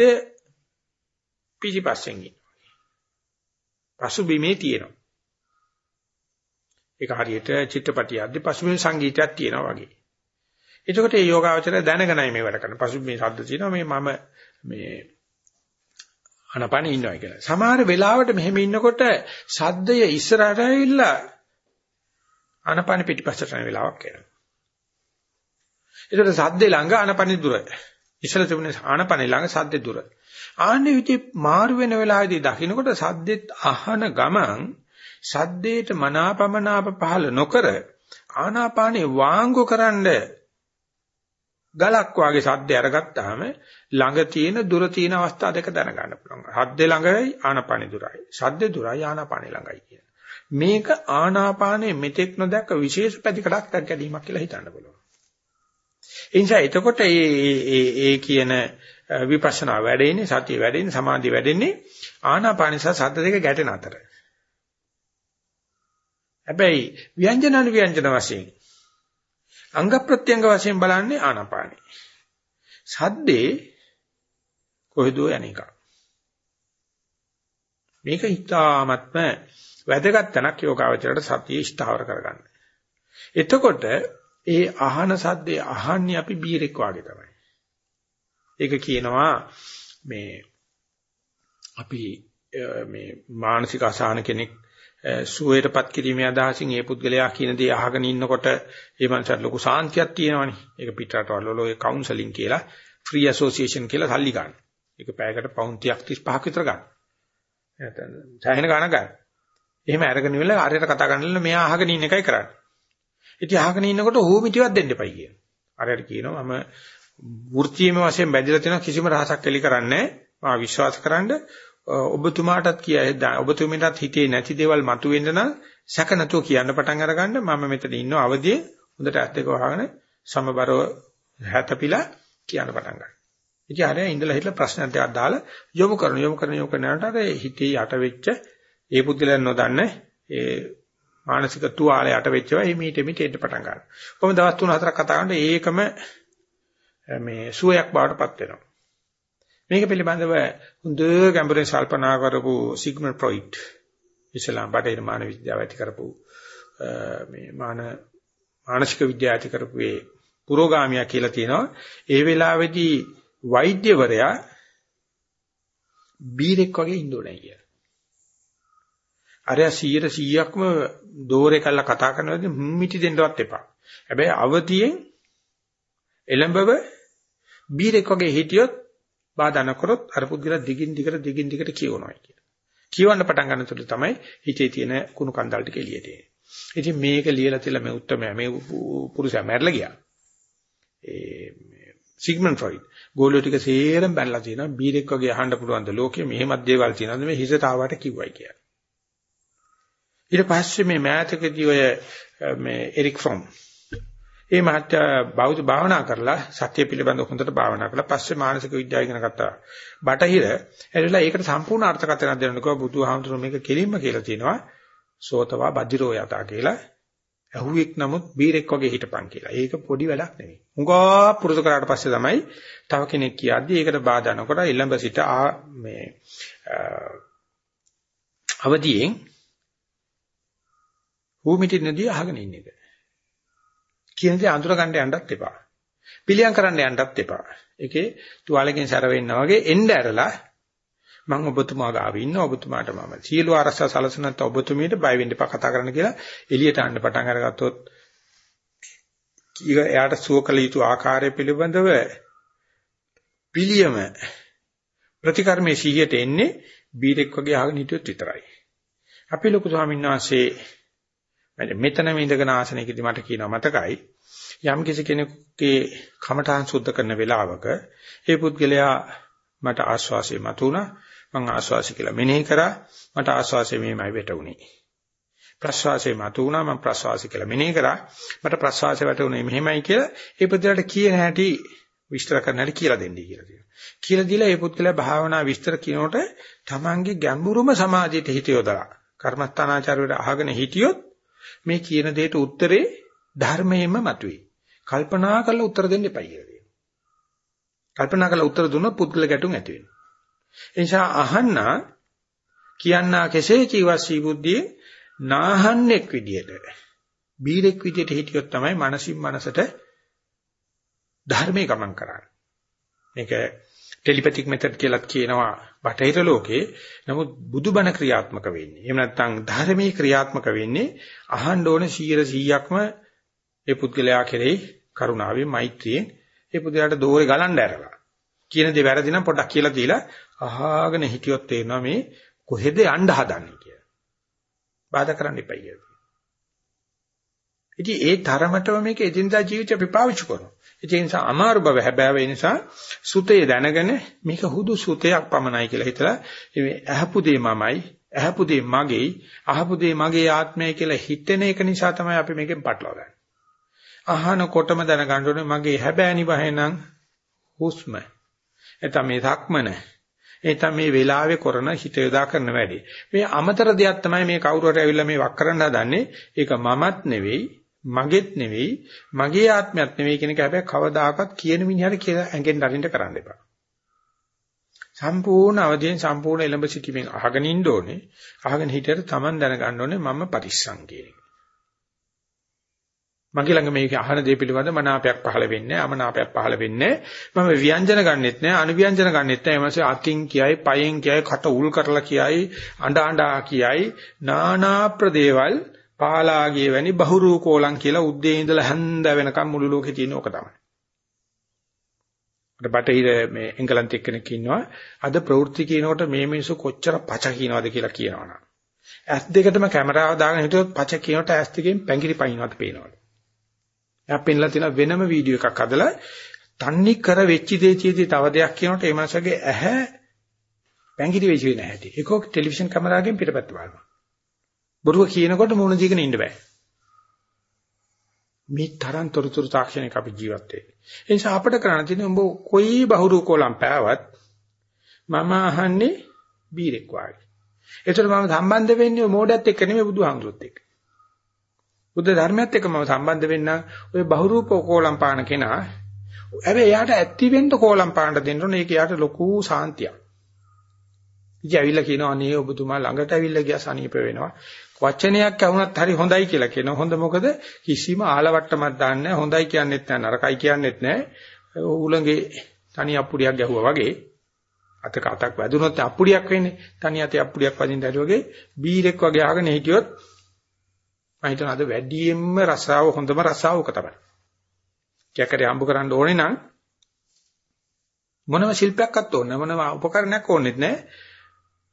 පිටිපස්සෙන් ඉන්නවා. පසුබිමේ තියෙනවා. ඒක හරියට චිත්‍රපටියක්ද පසුබිම සංගීතයක් තියෙනවා වගේ. එතකොට මේ යෝගාවචරය දැනගෙනයි මේ වැඩ කරන්නේ. පසුබිමේ ශබ්ද තියෙනවා මේ මම මේ ආනාපානෙ ඉන්නවා කියලා. සමහර වෙලාවට මෙහෙම ඉන්නකොට සද්දය ඉස්සරහට ඇවිල්ලා ආනාපානෙ පිටිපස්සට යන වෙලාවක් එනවා. ඒකට සද්දේ ළඟ ආනාපානෙ දුර. ඉස්සල තිබුණේ ආනාපානෙ ළඟ සද්දේ දුර. ආන්නේ විදි මාරු වෙන වෙලාවේදී දකින්නකොට සද්දෙත් අහන ගමන් සද්දේට මනාපමනාප පහල නොකර ආනාපානේ වාංගු කරන්න ගලක් වාගේ සද්ද අරගත්තාම ළඟ තියෙන දුර තියෙන අවස්ථා දෙක දැනගන්න පුළුවන්. හද්දේ ළඟයි ආනාපානේ දුරයි. සද්දේ දුරයි ආනාපානේ ළඟයි කියන. මේක ආනාපානේ මෙතෙක් නොදැක්ක විශේෂ පැතිකඩක් දැක්කීමක් කියලා හිතන්න පුළුවන්. ඒ නිසා එතකොට මේ ඒ කියන විපස්සනා වැඩෙන්නේ සතිය වැඩෙන්නේ සමාධිය වැඩෙන්නේ ආනාපාන සහ සද්ද දෙක ගැටෙන අතර. හැබැයි ව්‍යංජන අනුව්‍යංජන වශයෙන් අංග ප්‍රත්‍යංග වශයෙන් බලන්නේ ආනාපානෙ. සද්දේ කොහෙදෝ යන එක. මේක හිතාමත්ම වැදගත් තැනක් යෝගාවචරයට සතිය ස්ථාවර කරගන්න. එතකොට ඒ අහන සද්දේ අහන්නේ අපි බීරෙක් වාගේ තමයි. ඒක කියනවා මේ අපි මේ මානසික අසහන කෙනෙක් සුවයටපත් කිරීමේ අදහසින් ඒ පුද්ගලයා කියන දේ අහගෙන ඉන්නකොට ඒ මනසට ලොකු සාන්තියක් තියෙනවනේ. ඒක පිටරටවල වල ඔය කවුන්සලින් කියලා ෆ්‍රී ඇසෝසියේෂන් කියලා සල්ලි ගන්න. ඒක පැයකට පවුන් 30 35ක් විතර ගන්න. නැත්නම් සෑහෙන ගණන් ගන්න. එහෙම අරගෙන ඉවල ආරයට කතා කරනilla මෙයා අහගෙන ඉන්න එකයි කරන්නේ. ඉතින් අහගෙන ඉන්නකොට හෝ මිටිවක් දෙන්න එපයි කියන. ආරයට කියනවා මම වෘත්තීයම වශයෙන් බැඳලා තියෙන කිසිම රහසක් එලි කරන්නේ නැහැ. විශ්වාස කරන්නේ ඔබතුමාටත් කියයි ඔබතුමීටත් හිතේ නැති දේවල් මතුවෙන්න නම් සැක නැතුව කියන්න පටන් අරගන්න මම මෙතන ඉන්න අවදියේ හොඳට ඇත් දෙක වහගෙන සමබරව හැතපිලා කියන්න පටන් ගන්න. ඉතින් හරිය ඉඳලා හිටලා ප්‍රශ්න ටිකක් දාලා යොමු කරන යොමු කරන යොමු කරනට අර හිතේ යට වෙච්ච ඒ පුද්ගලයන් නොදන්න ඒ මානසික තුවාලය යට වෙච්චව එමීට එමීට එන්න පටන් ගන්නවා. කොහොම දවස් 3-4ක් කතා කරනකොට ඒකම මේ සුවයක් බවට පත් වෙනවා. මේක පිළිබඳව හොඳ ගැඹුරින් කල්පනා කරපු සිග්මන්ඩ් ෆ්‍රොයිඩ් ඉස්ලාම් බටහිර මානව විද්‍යාව ඇති කරපු මේ මාන මානසික විද්‍යාව ඇති කරපු ඒ පුරෝගාමියා කියලා තියෙනවා ඒ වෙලාවේදී වෛද්‍යවරයා බීරෙක් වගේ ඉන්න ඕනේ කියලා. අරයා 100 100ක්ම දෝරේ කල්ලා කතා කරනවාදී මිටි දෙන්නවත් එපා. හැබැයි අවතියෙන් එළඹව බීරෙක් වගේ හිටියොත් බාධා නොකරොත් අර පුද්ගලයා දිගින් දිගට දිගින් දිගට කියවනවා කියන. කියවන්න පටන් ගන්නකොට තමයි හිතේ තියෙන කුණු කන්දල් ටික එළියට එන්නේ. ඉතින් මේක ලියලා තියලා මේ උත්තරමයා මේ පුරුෂයා මැරලා ගියා. ඒ සිග්මන්ඩ් ෆ්‍රොයිඩ් ගෝලියෝ ටික සේරම බැලලා තියෙනවා බීරෙක් වගේ අහන්න පුළුවන් ද ලෝකේ මෙහෙමත් දේවල් තියෙනවද මේ හිසට ආවට කිව්වයි කියලා. ඊට පස්සේ මේ මෑතකදී ඔය මේ එරික් ෆ්‍රොම් ඒ මහත්තයා බෞද්ධ භාවනා කරලා සත්‍ය පිළිබඳව හොඳට භාවනා කළා. පස්සේ මානසික විද්‍යාව ඉගෙන ගත්තා. බටහිර එරිලා ඒකට සම්පූර්ණ අර්ථකථනයක් දෙන්නකෝ බුදුහාමුදුරුවෝ මේක කෙලින්ම කියලා තියෙනවා. සෝතවා බදිරෝ යතා කියලා. අහුවෙක් නමුත් බීරෙක් වගේ හිටපන් කියලා. ඒක පොඩි වැඩක් නෙවෙයි. උංගා පුරුදු කරාට පස්සේ තමයි තව කෙනෙක් කියද්දි ඒකට බාධා නොකර ඊළඹ සිට ආ මේ අවදියෙන් භූමිටි නදී අහගෙන ඉන්න එක. කියන දේ අඳුර ගන්න යන්නත් එපා. පිළියම් කරන්න යන්නත් එපා. ඒකේ තුවාලකින් සැර වෙන්නා වගේ එන්න ඇරලා මම ඔබතුමා ගාව ඉන්න ඔබතුමාට මම සියලු ආරක්ෂා සලසන නැත්නම් ඔබතුමීට බය වෙන්න එපා කතා කරන්න කියලා එළියට ආන්න පටන් අරගත්තොත් එයාට සුවකල යුතු ආකාරය පිළිබඳව පිළියම ප්‍රතිකර්මයේ සිහියට එන්නේ බීරෙක් වගේ අහගෙන හිටියොත් විතරයි. අපි ලොකු ස්වාමීන් වහන්සේ මෙතනම ඉඳගෙන ආසනයකදී මට කියනවා මතකයි යම් කිසි කෙනෙකුගේ කමඨාන් සුද්ධ කරන වෙලාවක ඒ පුද්ගලයා මට ආස්වාසිය මතුණා මම ආස්වාසි කියලා මෙනෙහි කරා මට ආස්වාසිය මෙහෙමයි වැටුනේ ප්‍රස්වාසය මතුණා මම ප්‍රස්වාසි කියලා මෙනෙහි කරා මට ප්‍රස්වාසය වැටුනේ මෙහෙමයි කියලා ඒ පුද්ගලයාට කියන හැටි විස්තර කරන්න හැටි කියලා දෙන්නයි කියලා තියෙනවා. කියලා දීලා ඒ පුද්ගලයා භාවනා විස්තර කියනකොට තමන්ගේ ගැඹුරුම සමාධියට හිත යොදලා කර්මස්ථානාචාරයට අහගෙන හිටියොත් මේ කියන දෙයට උත්තරේ ධර්මයෙන්ම මතුවේ. කල්පනා කරලා උත්තර දෙන්න එපයි කියලා කියනවා. කල්පනා කරලා උත්තර දුන්නොත් පුද්ගල ගැටුම් ඇති වෙනවා. ඒ නිසා අහන්න කියන්නා කෙසේ ජීවස්සී බුද්ධියේ නාහන්නෙක් විදියට බීරෙක් විදියට හිටියොත් තමයි මානසින් මනසට ධර්මයේ ගමන් කරන්නේ. මේක ටෙලිපැතික් මෙතඩ් කියලාත් කියනවා බටහිර ලෝකේ. නමුත් බුදුබණ ක්‍රියාත්මක වෙන්නේ. එහෙම නැත්නම් ධර්මයේ ක්‍රියාත්මක වෙන්නේ අහන්න ඕනේ 100%ක්ම ඒ පුද්ගලයා කෙරෙහි කරුණාවෙන් මෛත්‍රියෙන් ඒ පුද්ගලයාට දෝරේ ගලන්න ඇරලා. කියන දේ වැරදි නම් පොඩ්ඩක් කියලා දීලා අහාගෙන හිටියොත් තේරෙනවා මේ කොහෙද යන්න හදන්නේ කියලා. බාධා කරන්න එපා කියලා. ඉතින් ඒ තරමටම මේක එදිනදා ජීවිතේ අපි පාවිච්චි කරනවා. ඒ නිසා අමාරු බව හැබෑව ඒ නිසා සුතේ දැනගෙන මේක හුදු සුතයක් පමණයි කියලා හිතලා මේ ඇහපු දේ මමයි ඇහපු දේ මගේයි අහපු දේ මගේ ආත්මය කියලා හිතෙන එක නිසා තමයි අපි මේකෙන් පටලවා ගන්නේ. අහනකොටම දැනගන්න ඕනේ මගේ හැබෑනි වහේනම් හුස්ම. එතම මේ ධක්මන. එතම මේ වෙලාවේ කරන හිත යොදා කරන වැඩේ. මේ අමතර දෙයක් තමයි මේ කවුරු හරි ඇවිල්ලා මේ වක් කරන්න හදන්නේ. ඒක මමත් නෙවෙයි මගේත් නෙවෙයි මගේ ආත්මයක් නෙවෙයි කියන එක හැබැයි කවදාකවත් කියන මිනිහට කියලා ඇඟෙන් දරින්න කරන්න එපා. සම්පූර්ණ අවදීන් සම්පූර්ණ එළඹ සිටීමෙන් අහගෙන ඉන්න ඕනේ. අහගෙන හිටියට Taman දැනගන්න ඕනේ මම පරිස්සම් කියන එක. මගේ ළඟ මේක අහන දේ පිළිබඳ මනාපයක් පහළ වෙන්නේ අමනාපයක් පහළ වෙන්නේ මම ව්‍යංජන ගන්නෙත් නෑ අනුව්‍යංජන ගන්නෙත් නෑ එමසේ අකින් කියයි පයෙන් කියයි කට උල් කරලා කියයි අඬ අඬා කියයි නානා ප්‍රදේවල් පාලාගේ වැනි බහුරූ කෝලම් කියලා උද්දී ඉඳලා හැන්ද වෙනකම් මුළු ලෝකේ තියෙන ඕක තමයි. අර බටහිර මේ එංගලන්ත එක්කෙනෙක් ඉන්නවා අද ප්‍රවෘත්ති කියනකොට මේ මිනිස්සු කොච්චර පච කියනවද කියලා කියනවනම්. ඇස් දෙකටම කැමරාව දාගෙන හිටියොත් පච කියනකොට ඇස් දෙකෙන් පැංගිරි පයින්නවද පේනවලු. එයා පෙන්ලා තියෙන වෙනම වීඩියෝ එකක් අදලා තන්නේ කර වෙච්ච දේචීදී තව දෙයක් කියනකොට ඒ මාසගේ ඇහැ පැංගිරි වෙච්ච වෙන හැටි. ඒකෝ ටෙලිවිෂන් කැමරාවකින් පිටපැත්ත බලනවා. බොරුව කියනකොට මූණ දීගෙන ඉන්න බෑ. මේ තරම් තොරතුරු තාක්ෂණයක අපි ජීවත් වෙන්නේ. ඒ නිසා අපිට කරන්න තියෙන්නේ උඹ කොයි බහුරු කොලම් පෑවත් මම අහන්නේ බීරෙක් වාගේ. ඒතර මම සම්බන්ධ වෙන්නේ මොඩත් එක්ක නෙමෙයි බුදුහාමුදුරුවොත් එක්ක. බුද්ධ ධර්මයත් එක්ක මම සම්බන්ධ වෙන්න ඔය බහුරූප කොලම් පාන කෙනා හැබැයි එයාට ඇත්ති වෙන්න කොලම් පාන්න දෙන්න ඕනේ. ඒක එයාට ලොකු සාන්තියක්. ඉතින් ඇවිල්ලා කියනවා අනේ ඔබතුමා ළඟට ඇවිල්ලා ගියා සනීප වෙනවා. වචනයක් ඇහුණත් හරි හොඳයි කියලා කියනවා. හොඳ මොකද කිසිම ආලවට්ටමක් දාන්නේ නැහැ. හොඳයි කියන්නෙත් නැහැ. නරකයි කියන්නෙත් නැහැ. උලඟේ තනි අප්පුඩියක් ගැහුවා වගේ අතක අතක් වැදුනොත් අප්පුඩියක් වෙන්නේ. තනි අතේ අප්පුඩියක් වදින්න හරි වගේ බීරෙක් වගේ අහගෙන හිටියොත් මම හිතන අද වැඩියෙන්ම රසාව හොඳම රසාව උක තමයි. කැකරේ හම්බ කරන්න ඕනේ නම් මොනම ශිල්පයක්වත් ඕනේ මොනම උපකරණයක් ඕනෙත් නැහැ.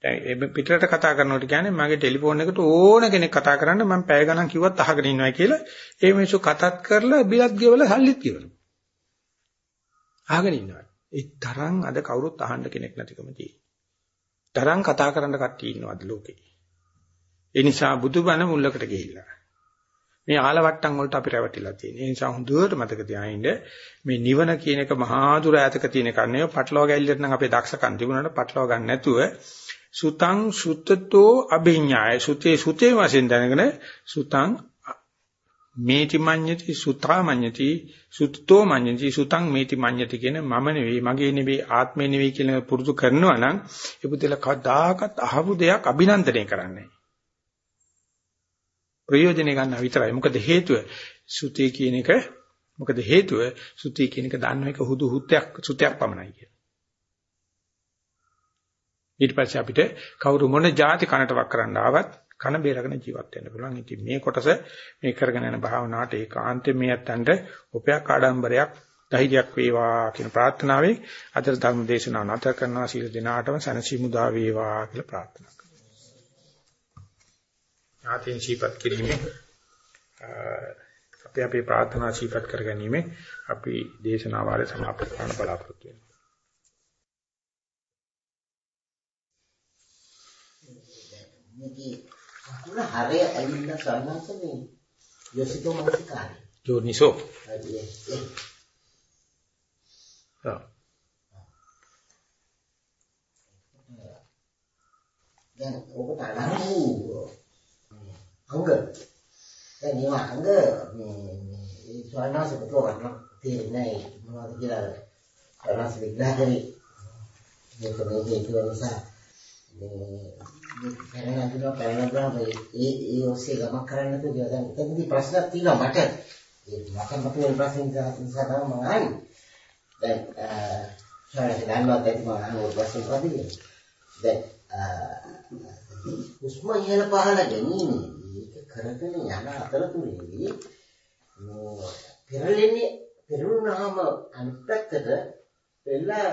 දැන් පිටරට කතා කරනකොට කියන්නේ මගේ ටෙලිෆෝන් එකට ඕන කෙනෙක් කතා කරන්න මම පැය ගණන් කිව්වත් අහගෙන ඉන්නවා කියලා ඒ මිනිස්සු කතාත් කරලා බිලත් ගෙවලා සල්ලිත් ගෙවනවා. අහගෙන ඉන්නවා. ඒ තරම් අද කවුරුත් අහන්න කෙනෙක් නැතිකම තියෙනවා. තරම් කතා කරන්න කට්ටිය ඉන්නවද ලෝකේ. ඒ නිසා බුදුබණ මුල්ලකට ගිහිල්ලා මේ ආලවට්ටම් වලට අපි රැවටිලා තියෙනවා. ඒ නිසා හොඳට මතක තියාගන්න මේ නිවන කියන එක මහා දුර ඈතක තියෙන කන්නේ පටලවා ගැල්ලට නම් අපේ දක්ෂකම් තිබුණාට පටලවා ගන්න නැතුව සුතං සුත්තතෝ අභිඥාය සුතේ සුතේ වශයෙන් දැනගෙන සුතං මේති මඤ්ඤති සුතා මඤ්ඤති සුත්තෝ මඤ්ඤති සුතං මේති මඤ්ඤති කියන මම නෙවෙයි මගේ නෙවෙයි ආත්මේ නෙවෙයි කියලා පුරුදු කරනවා නම් ඒ පුතේල කදාකත් අහපු දෙයක් අභිනන්දනය කරන්නේ ප්‍රයෝජනෙ ගන්න විතරයි. මොකද හේතුව? සුතේ කියන එක මොකද හේතුව? සුතේ කියන එක දන්න එක හුදු හුත්යක් සුතයක් පමණයි කියලා. ඊට පස්සේ අපිට කවුරු මොන જાති කනට වක් කරන්න ආවත් කන බේරගෙන ජීවත් වෙන්න පුළුවන්. ඉතින් මේ කොටස මේ කරගෙන යන භාවනාවට ඒකාන්තයෙන් මේ අත්තන්ට උපයක් ආඩම්බරයක් ධෛර්යයක් වේවා කියන ප්‍රාර්ථනාවෙන් අද ධර්ම දේශනාව නැවත කරනවා සීල දිනාටම සනසිමුදා වේවා කියලා ප්‍රාර්ථනා කරනවා. ඥාතීන් ශීපත් කිරීමේ අපි අපේ ප්‍රාර්ථනා ශීපත් කරගැනීමේ අපි දේශනාව වාරය සමාප්ත කරන්න බලාපොරොත්තු වෙනවා. 이게 자꾸나 아래 알린다고 안 나서니 요시도 만스까니 요니소 아, 예, 예. 어. 그냥 오고 안 하고 안 그. 그냥 이거 안 그. 좋아나서 그거 안 나. thì này nó là cái là nó sẽ bị ra cái gì, thì cái này thì tôi làm sao නදිනවා පැන නදිනවා ඒ ඒ ඔස්සේ ගමන් කරන්න තුද දැන් එතනදී ප්‍රශ්නක් තියෙනවා මට. ඒ මට මතුවෙන ප්‍රශ්න නිසා තමයි මම අහන්නේ දැන් සාරේ දන්නවත් ඇති මම අහන ප්‍රශ්න මොකද දැන් උස්ම ඉහළ පහළ ගැනීමේදී ඒක කරගෙන යන අතරතුරේදී පෙරලෙන්නේ පෙරුණාම අනිත් පැත්තට එල්ලා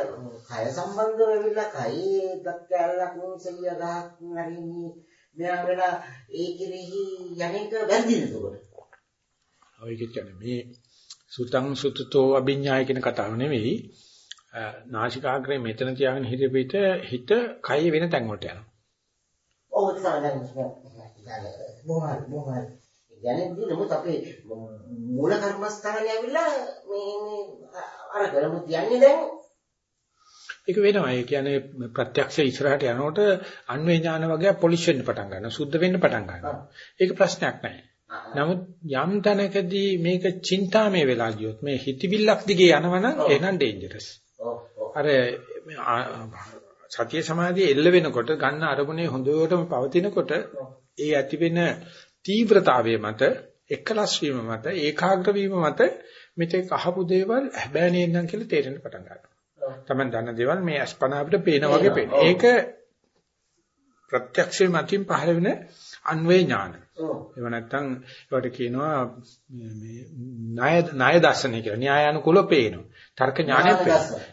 කය සම්බන්ධ වෙවිලා කයේ දක්කැලක් නුසලිය ගහක් නැරින්නේ මෙයා වෙලා ඒ කෙරෙහි යන්නේක වැරදිද එතකොට? ඔය කියන්නේ මේ සුතං සුතතෝ අභිඥාය කියන කතාව නෙවෙයි. නාසිකාග්‍රේ මෙතන තියාගෙන හිතපිට හිත කය වෙන තැන් වලට යනවා. ඔව් ඒක තමයි මොහොල් මොහොල් යන්නේ නමුත් අපේ මූල කර්මස්ථානේ ඇවිල්ලා මේ අර ගලමු තියන්නේ දැන් ඒක වෙනවා. ඒ කියන්නේ ප්‍රත්‍යක්ෂ ඉස්සරහට යනකොට අන්වේ ඥාන වගේ පොලිෂ් වෙන්න පටන් ගන්නවා. සුද්ධ වෙන්න පටන් ගන්නවා. ඒක ප්‍රශ්නයක් නැහැ. නමුත් යම් තැනකදී මේක චින්තාමය වෙලා ගියොත් මේ හිතවිල්ලක් දිගේ යනවනම් එහෙනම් ඩේන්ජරස්. අර සතිය සමාධිය එල්ල වෙනකොට ගන්න අරමුණේ හොඳටම පවතිනකොට ඒ ඇති වෙන තීව්‍රතාවය මත එකලස් වීම මත ඒකාග්‍ර වීම මත මෙතෙක් අහපු දේවල් හැබෑ නේනම් කියලා තේරෙන්න පටන් ගන්නවා. Taman දන්න දේවල් මේ අස්පනා අපිට පේන වගේ පේන. ඒක ප්‍රත්‍යක්ෂයෙන් මතින් පහළ වෙන අන්වේ ඥාන. ඒව නැත්තම් ඒවට කියනවා මේ ණය ණය දර්ශනය කියලා. න්‍යායානුකූලව පේනවා. තර්ක ඥානෙ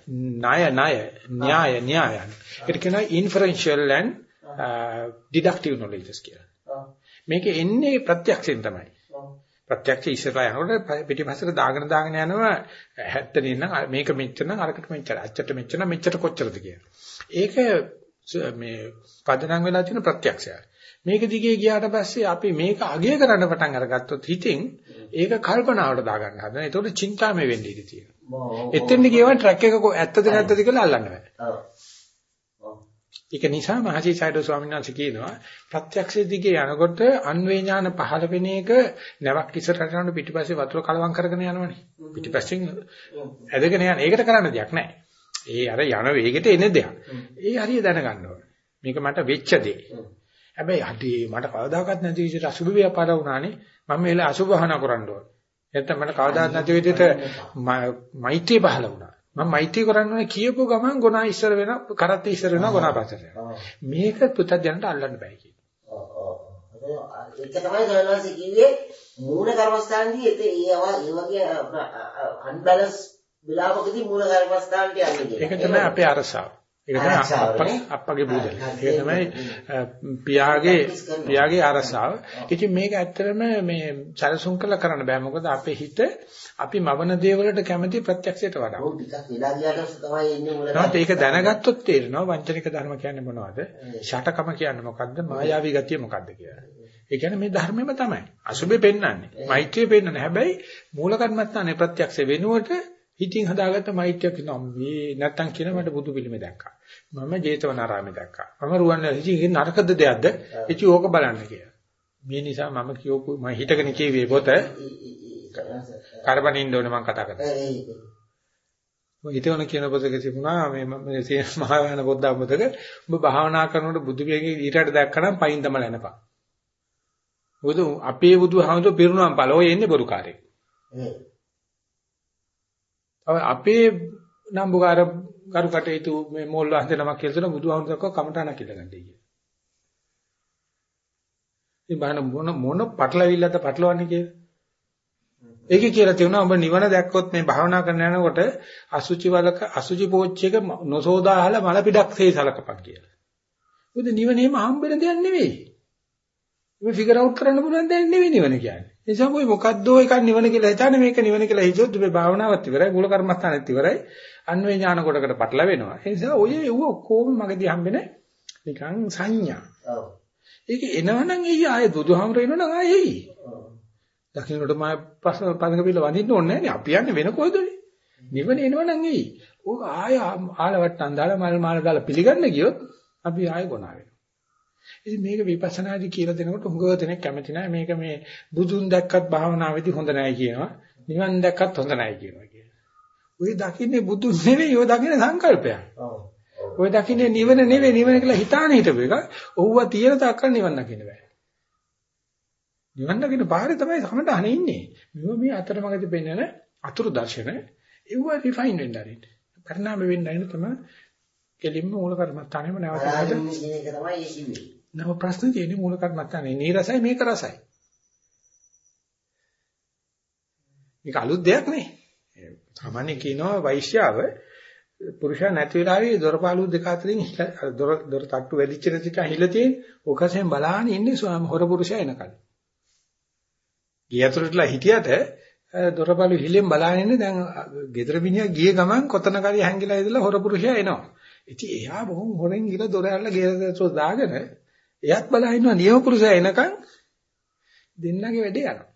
ණය ණය න්‍යාය න්‍යායන. ඒක කියනවා inferential and uh, deductive knowledge කියලා. මේක එන්නේ ප්‍රත්‍යක්ෂයෙන් තමයි. ප්‍රත්‍යක්ෂ ඉස්සරලා යනකොට පිටිපස්සට දාගෙන දාගෙන යනවා 70 නම් මේක මෙච්චර නම් අරකට මෙච්චර අච්චට මෙච්චර නම් මෙච්චර කොච්චරද කියලා. ඒක මේ පදනම් වෙලා තියෙන ප්‍රත්‍යක්ෂයයි. මේක දිගේ ගියාට පස්සේ අපි මේක අගය කරන්න පටන් අරගත්තොත් හිතෙන් ඒක කල්පනාවට දාගන්න හදන. ඒතකොට චින්තාමය වෙන්න ඉඩ තියෙනවා. එතෙන්ද කියවන ට්‍රැක් එක ඇත්තද නැත්තද කියලා අල්ලන්න බෑ. ඒක නිසා මහසි සයිඩෝ ස්වාමීන් වහන්සේ කියනවා ප්‍රත්‍යක්ෂ දිගේ යනකොට අන්වේ ඥාන පහළ වෙන එක නැවක් ඉස්සරහට යනකොට පිටිපස්සේ වතුර කලවම් කරගෙන යනවනේ. පිටිපස්සෙන් ඇදගෙන යන. ඒකට කරන්න දෙයක් නැහැ. ඒ අර යන වේගෙට එන දෙයක්. ඒ හරිය දැනගන්න ඕනේ. මේක මට වෙච්ච දේ. හැබැයි අඩි මට කවදාකවත් නැති විදිහට අසුභ ව්‍යාපාර වුණානේ මම මේ වෙලාව අසුභහන කරන්න ඕනේ. නැත්නම් මට කවදාවත් නැති විදිහට මෛත්‍රිය පහළ වුණා. මම මෛත්‍රී කරන්න කියපු ගමන් ගුණා ඉස්සර වෙන කරත් ඉස්සර වෙන ගුණා පස්සට මේක පුතඥන්ට අල්ලන්න බෑ කියන. ඒක තමයි සවනාසි කිව්වේ මූල කර්මස්ථානදී ඒ ඒ වගේ අන්බැලන්ස් විලාපකදී මූල කර්මස්ථානට යන්නේ. ඒක තමයි අපේ අරසාව. ඒක තමයි අප්පගේ බුදල. ඒක තමයි පියාගේ පියාගේ අරසාව. ඉතින් මේක ඇත්තටම මේ සැලසුම් කළා කරන්න බෑ. මොකද අපේ හිත අපි මවන දේවලට කැමති ප්‍රත්‍යක්ෂයට වඩා. ඔව් ටිකක් වෙලා ගියාට තමයි එන්නේ මුලට. ඒක දැනගත්තොත් තේරෙනවා වංචනික ධර්ම කියන්නේ මොනවද? ෂටකම කියන්නේ මොකද්ද? මායාවී ගතිය මොකද්ද කියලා. ඒ කියන්නේ මේ ධර්මෙම තමයි. අසුබේ පෙන්වන්නේ. මෛත්‍රිය පෙන්වන්නේ. හැබැයි මූල කර්මස්ථානේ ප්‍රත්‍යක්ෂ වෙනුවට හිතින් හදාගත්ත මෛත්‍රියක් නෝ මේ නැත්තම් කියන මට බුදු පිළිමේ දැක්කා. මම ජේතවනාරාමේ දැක්කා. මම රුවන්වැලිසි නරකද දෙයක්ද? එචි ඕක බලන්න කියලා. මේ නිසා මම කියෝපු මම හිතගෙන කියවේ පොත කරබනින්න ඕනේ මම කතා. ඔය හිතවන කියන පොතක තිබුණා මේ මේ මහායාන පොද්දා පොතක ඔබ භාවනා කරනකොට බුදු පිළිගේ ඊටට දැක්කනම් පයින් තමයි යනපා. මොකද අපේ බුදුහාමුදුරු පිරුණම් පළ ඔය එන්නේ බොරුකාරයෙක්. අපේ නම්බුකාර කරු කටයුතු මේ මෝල් වහන්සේ නමක් කියලා දෙන බුදුහාමුදුරුවෝ කමටහන කියලා ගන්නයි කියේ. ඉතින් බහන මොන මොන පටලවිල්ලද පටලවන්නේ කියලා. ඒකේ කියලා තියෙනවා ඔබ නිවන දැක්කොත් මේ භාවනා කරන යනකොට අසුචි වලක අසුචි පෝච්චියක නොසෝදාහල මල පිටක් සේ සලකපන් කියලා. මොකද නිවනේම හම්බෙන දෙයක් නෙවෙයි. මේ ෆිගර් අවුට් කරන්න පුළුවන් දෙයක් නෙවෙයි නිවන කියන්නේ. ඒ නිසා මොයි මොකද්දෝ එකක් නිවන කියලා හිතන්නේ මේක නිවන කියලා හිතුවොත් මේ භාවනාවත් ඉවරයි මූල කර්මස්ථානෙත් ඉවරයි අන්වේ ඥාන කොටකට පටලවෙනවා. ඒ නිසා ඔය ඒව ඔක්කොම මගදී හම්බෙන නිකන් සංඥා. ඔව්. ඒක එනවනම් එයි ආයේ බුදුහාමර එනවනම් ආයේ එයි. දකින්නට මම ප්‍රශ්න පදක පිළ වඳින්න ඕනේ නැහැ අපි යන්නේ වෙන කොහෙදනේ. නිවන එනවනම් එයි. ඕක ආය ආලවට්ටම් දාලා මල් මාල දාලා පිළිගන්න ගියොත් අපි ආය ගොනා වෙනවා. ඉතින් මේක විපස්සනාදී කියලා දෙනකොට හුඟව දෙනෙක් කැමති නැහැ මේක මේ බුදුන් දැක්කත් භාවනාවේදී හොඳ නැහැ කියනවා. නිවන් දැක්කත් හොඳ නැහැ කියනවා. ඔය දකින්නේ බුදුන් නෙවෙයි ඔය දකින්නේ සංකල්පයක්. ඔය දකින්නේ නිවන නෙවෙයි නිවන කියලා හිතාන හිටපු එක. ඔව්ව තියෙන තාක්කල් නිවන් දකින්න බෑ. නිවන් දකින්න පාරේ තමයි සමට අහන්නේ ඉන්නේ. මෙව මේ අතරමඟදී පෙන්වන අතුරු දර්ශන ඒව රිෆයින් වෙන්න ආරින්න. පරිණාම වෙන්න ඉන්න තමයි කෙලින්ම මූල කර්මස්ථානෙම නැවත නැවත. නව ප්‍රශ්න තියෙන්නේ මූල කර්මස්ථානේ නීරසයි මේක රසයි. මේක අලුත් දෙයක් නේ. සාමාන්‍ය කියනවා වෛශ්‍යාව පුරුෂයා නැති වෙලාවේ දොරපාලු දෙක අතරින් දොර දොර තට්ටු වැඩිච්ච ටික හිල තියෙන ඔකසෙන් බලාගෙන ඉන්නේ ස්වාම හොර පුරුෂයා එනකල්. ගියතුරුටලා හිටියට දොරපාලු හිලෙන් බලාගෙන ඉන්නේ දැන් ගෙදර මිනිහා ගිය ගමන් කොතන කරි හැංගිලා ඉඳලා හොර පුරුෂයා එනවා. ඉතින් එයා බොහොම හොරෙන් ගිහලා දොර ඇරලා ගෙදරට දාගෙන එයාත් බලා ඉන්නවා නියම පුරුෂයා එනකන් දෙන්නගේ වැඩේ යනවා.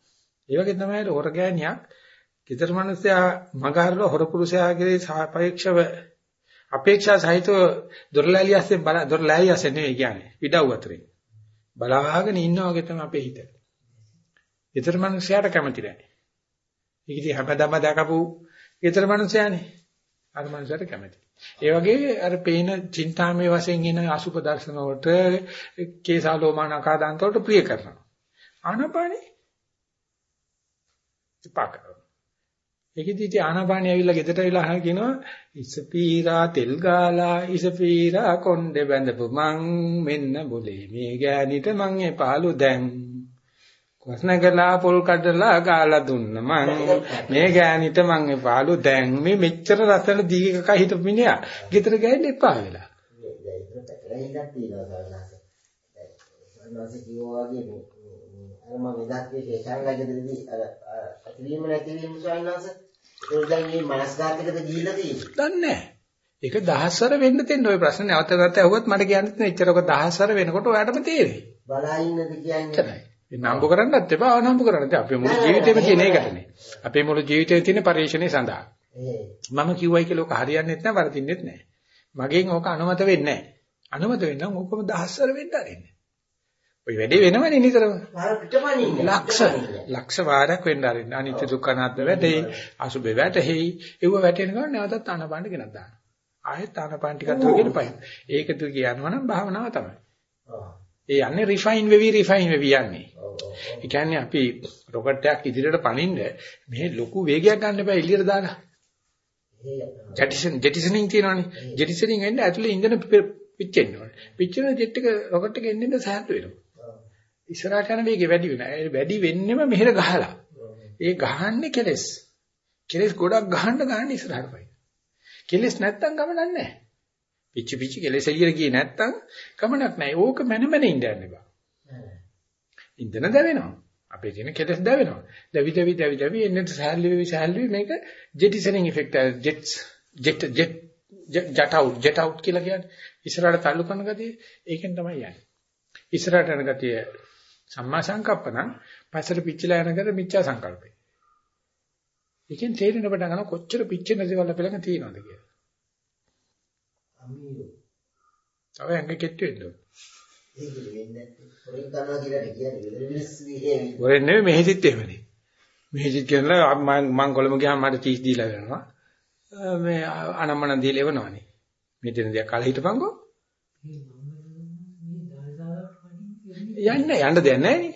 ඒ වගේ තමයි හොර ගෑණියක් ඊතර මිනිස්සයා මගහරල හොර පුරුෂයාගේ සාපේක්ෂව අපේක්ෂා සහිතව දොරලැලියස්සේ බල දොරලැලියස්සේ නෙවෙයි කියන්නේ විඩව් අතරින් බලාගෙන ඉන්නා වගේ තමයි අපේ හිත. ඊතර මිනිස්සයාට කැමති නැහැ. ඒක ඉතින් හැමදාම දැකපු ඊතර මිනිස්සයානේ. අර මිනිස්සයාට කැමති. ඒ වගේ අර පේන චින්තාමේ වශයෙන් එන අසුප දර්ශන වලට කේසාලෝමාන ආකාදාන්ත වලට ප්‍රිය කරනවා. ආනපානේ ඉපාක ඒකෙදි ඉතින් ආනාපානිය ඇවිල්ලා ගෙදරට ඇවිල්ලා අහන කියනවා ඉසපීරා තෙල් ගාලා ඉසපීරා කොණ්ඩේ බැඳපු මං මෙන්න બોලේ මේ ගෑනිට මං එපාලු දැන්. කොස්නගලා පොල් කඩලා ගාලා දුන්න මං. මේ ගෑනිට මං එපාලු දැන්. මේ මෙච්චර රසන දීකක හිටපු මිනිහා. ගෙදර ගෑන්න එපා වෙලා. ඒක තියෙනවා සාරනාස කිව්වා වගේ අර මම එදාත් මේ ශේෂාංගයකදී අර ඇතිවීම නැතිවීම සාරනාස ඒක දැන් මේ මනස්ගතයකද ගිහිල්ලා තියෙන්නේ. දන්නේ නැහැ. ඒක දහස්වර වෙන්න තියෙන ওই ප්‍රශ්නේ නැවත නැවත ඇහුවත් මට කියන්න තියෙන එච්චරක දහස්වර වෙනකොට ඔයාටම තේරෙයි. බලා ඉන්නද කියන්නේ. නම්බු කරන්නත් එපා අනම්බු කරන්නත් අපේ මුළු ජීවිතේම තියෙන එකටනේ. අපේ මුළු ජීවිතේ තියෙන පරිශ්‍රණය සඳහා. මම කිව්වයි කියලා ඔක හරියන්නේ නැත්නම් වරදින්නෙත් නැහැ. මගෙන් ඕක අනුමත වෙන්නේ නැහැ. අනුමත වෙන්නම් ඕකම දහස්වර වෙන්න ආරෙන්නේ. ওই වැඩේ වෙනවනේ නිතරම. ලක්ෂ ලක්ෂ වාරයක් වෙන්න ආරින්න. අනිත්‍ය දුක්ඛ අනාත්ම වැටේ, අසුබේ වැටෙහි. ඒව වැටෙන ගමන් නැවතත් ආනපාන ගෙනත් දාන්න. ආයෙත් ආනපාන ටිකක් තුගෙන පයින්. ඒකද කියනවා නම් භාවනාව තමයි. ඒ යන්නේ රිෆයින් වෙවි රිෆයින් වෙවි යන්නේ. ඒ කියන්නේ අපි රොකට් එකක් ඉදිරියට පනින්න මේ ලොකු වේගයක් ගන්න බෑ එළියට දාලා. ජෙටිසන් ජෙටිසනින් තියෙනවානේ. ජෙටිසනින් වෙන්නේ ඇතුලේ ඉන්ධන පිච්චෙන්න ඕනේ. පිච්චෙන ජෙට් එක රොකට් එක එන්නේ සෑහළු වෙනවා. ඉස්සරහට යන වේගය වැඩි වෙනවා. ඒ වැඩි වෙන්නෙම මෙහෙර ගහලා. ඒ ගහන්නේ කෙලස්. කෙලස් ගොඩක් ගහන්න ගන්න ඉස්සරහට පයි. කෙලස් නැත්තම් ගමනක් නැහැ. පිච්චි පිච්චි කෙලස් එළියට ගියේ නැත්තම් ගමනක් නැහැ. ඕක මැනමැන ඉන්න යන්න බෑ. ඉන්දන දැවෙනවා. අපේ තියෙන කෙලස් දැවෙනවා. දැවි දැවි දැවි දැවි එන්නේ සෑල්ලි වෙවි සෑල්ලි මේක jettisoning effect jets jet jet jet out jet out කියලා කියන්නේ. ඉස්සරහට තල්ලු කරන ගතිය ඒකෙන් තමයි යන්නේ. ඉස්සරහට යන ගතිය සම්මා සංකප්ප නම් පස්සට පිච්චිලා යනකට මිච්ඡා සංකල්පේ. ඒකෙන් තේරෙන පටන් ගන්න කොච්චර පිච්චෙන දේවල් අපලඟ තියෙනවද කියලා. අමීරු. තව ඇඟ කෙට්ටු වෙන්න ඕන. ඒක වෙන්නේ හොරෙන් කරනවා කියලා කියන්නේ වෙන මිනිස්සු විහෙම. හොරෙන් නෙමෙයි මෙහෙදිත් එහෙමනේ. මෙහෙදිත් කියනවා මම මං කොළඹ ගියාම මට 30 දීලා වෙනවා. මේ අනම්මන දීලා එවනවනේ. මේ දෙන දෙයක් කාලේ හිටපන්කෝ. යන්න යන්න දෙයක් නැහැ නේ.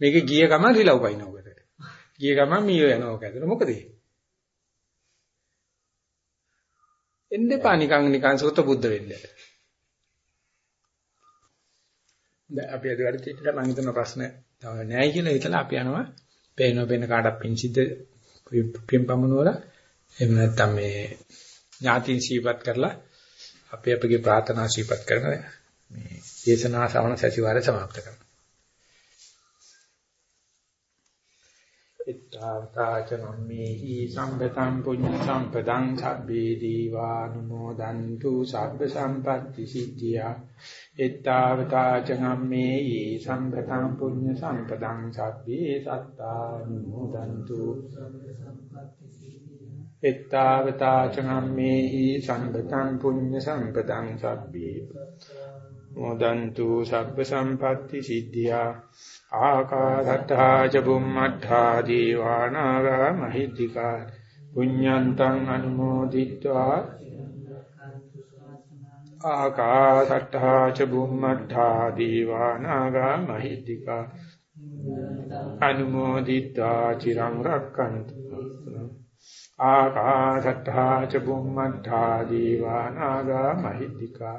මේක ගිය ගමන් රිලව් පයින්නවකට. ගිය ගමන් මීයෝ යනවා කැදලා මොකද ඒ? එන්නේ පා නිකන් නිකන් සෝත බුද්ධ වෙන්න. දැන් අපි අද වැඩ තියලා මම හිතන ප්‍රශ්න තව නැහැ කියලා හිතලා අපි යනවා පේන පේන කාටක් පින් සිද්ධ පින් පමුණවල එහෙම නැත්නම් මේ ඥාතින් සීපත් කරලා අපි අපගේ ප්‍රාර්ථනා සීපත් කරන මේ දේශනා ශ්‍රවණ සැසිවාරය સમાપ્ત කරනවා. ඉත්තාවතාචනම්මේහි සම්පතං පුඤ්ඤ සම්පතං සබ්බේ දීවානුමෝදන්තු සබ්බ සම්පත්‍ති සිද්ධියා ඉත්තාවතාචනම්මේහි සම්පතං පුඤ්ඤ සම්පතං සබ්බේ සත්තානුමෝදන්තු එත්තාවතාචනම්මේහි සම්පතං පුඤ්ඤ සම්පතං සබ්බේ මොදන්තු සබ්බ සම්පatti සිද්ධියා ආකාශත්තා ච බුම්මත්තා දීවානාගා මහිද්దికා පුඤ්ඤන්තං අනුමෝදිත්වා ආකාශත්තා ච බුම්මත්තා දීවානාගා මහිද්దికා අනුමෝදිත්වා චිරං රක්칸තු ආකාශත්තා ච බුම්මත්තා දීවානාගා මහිද්దికා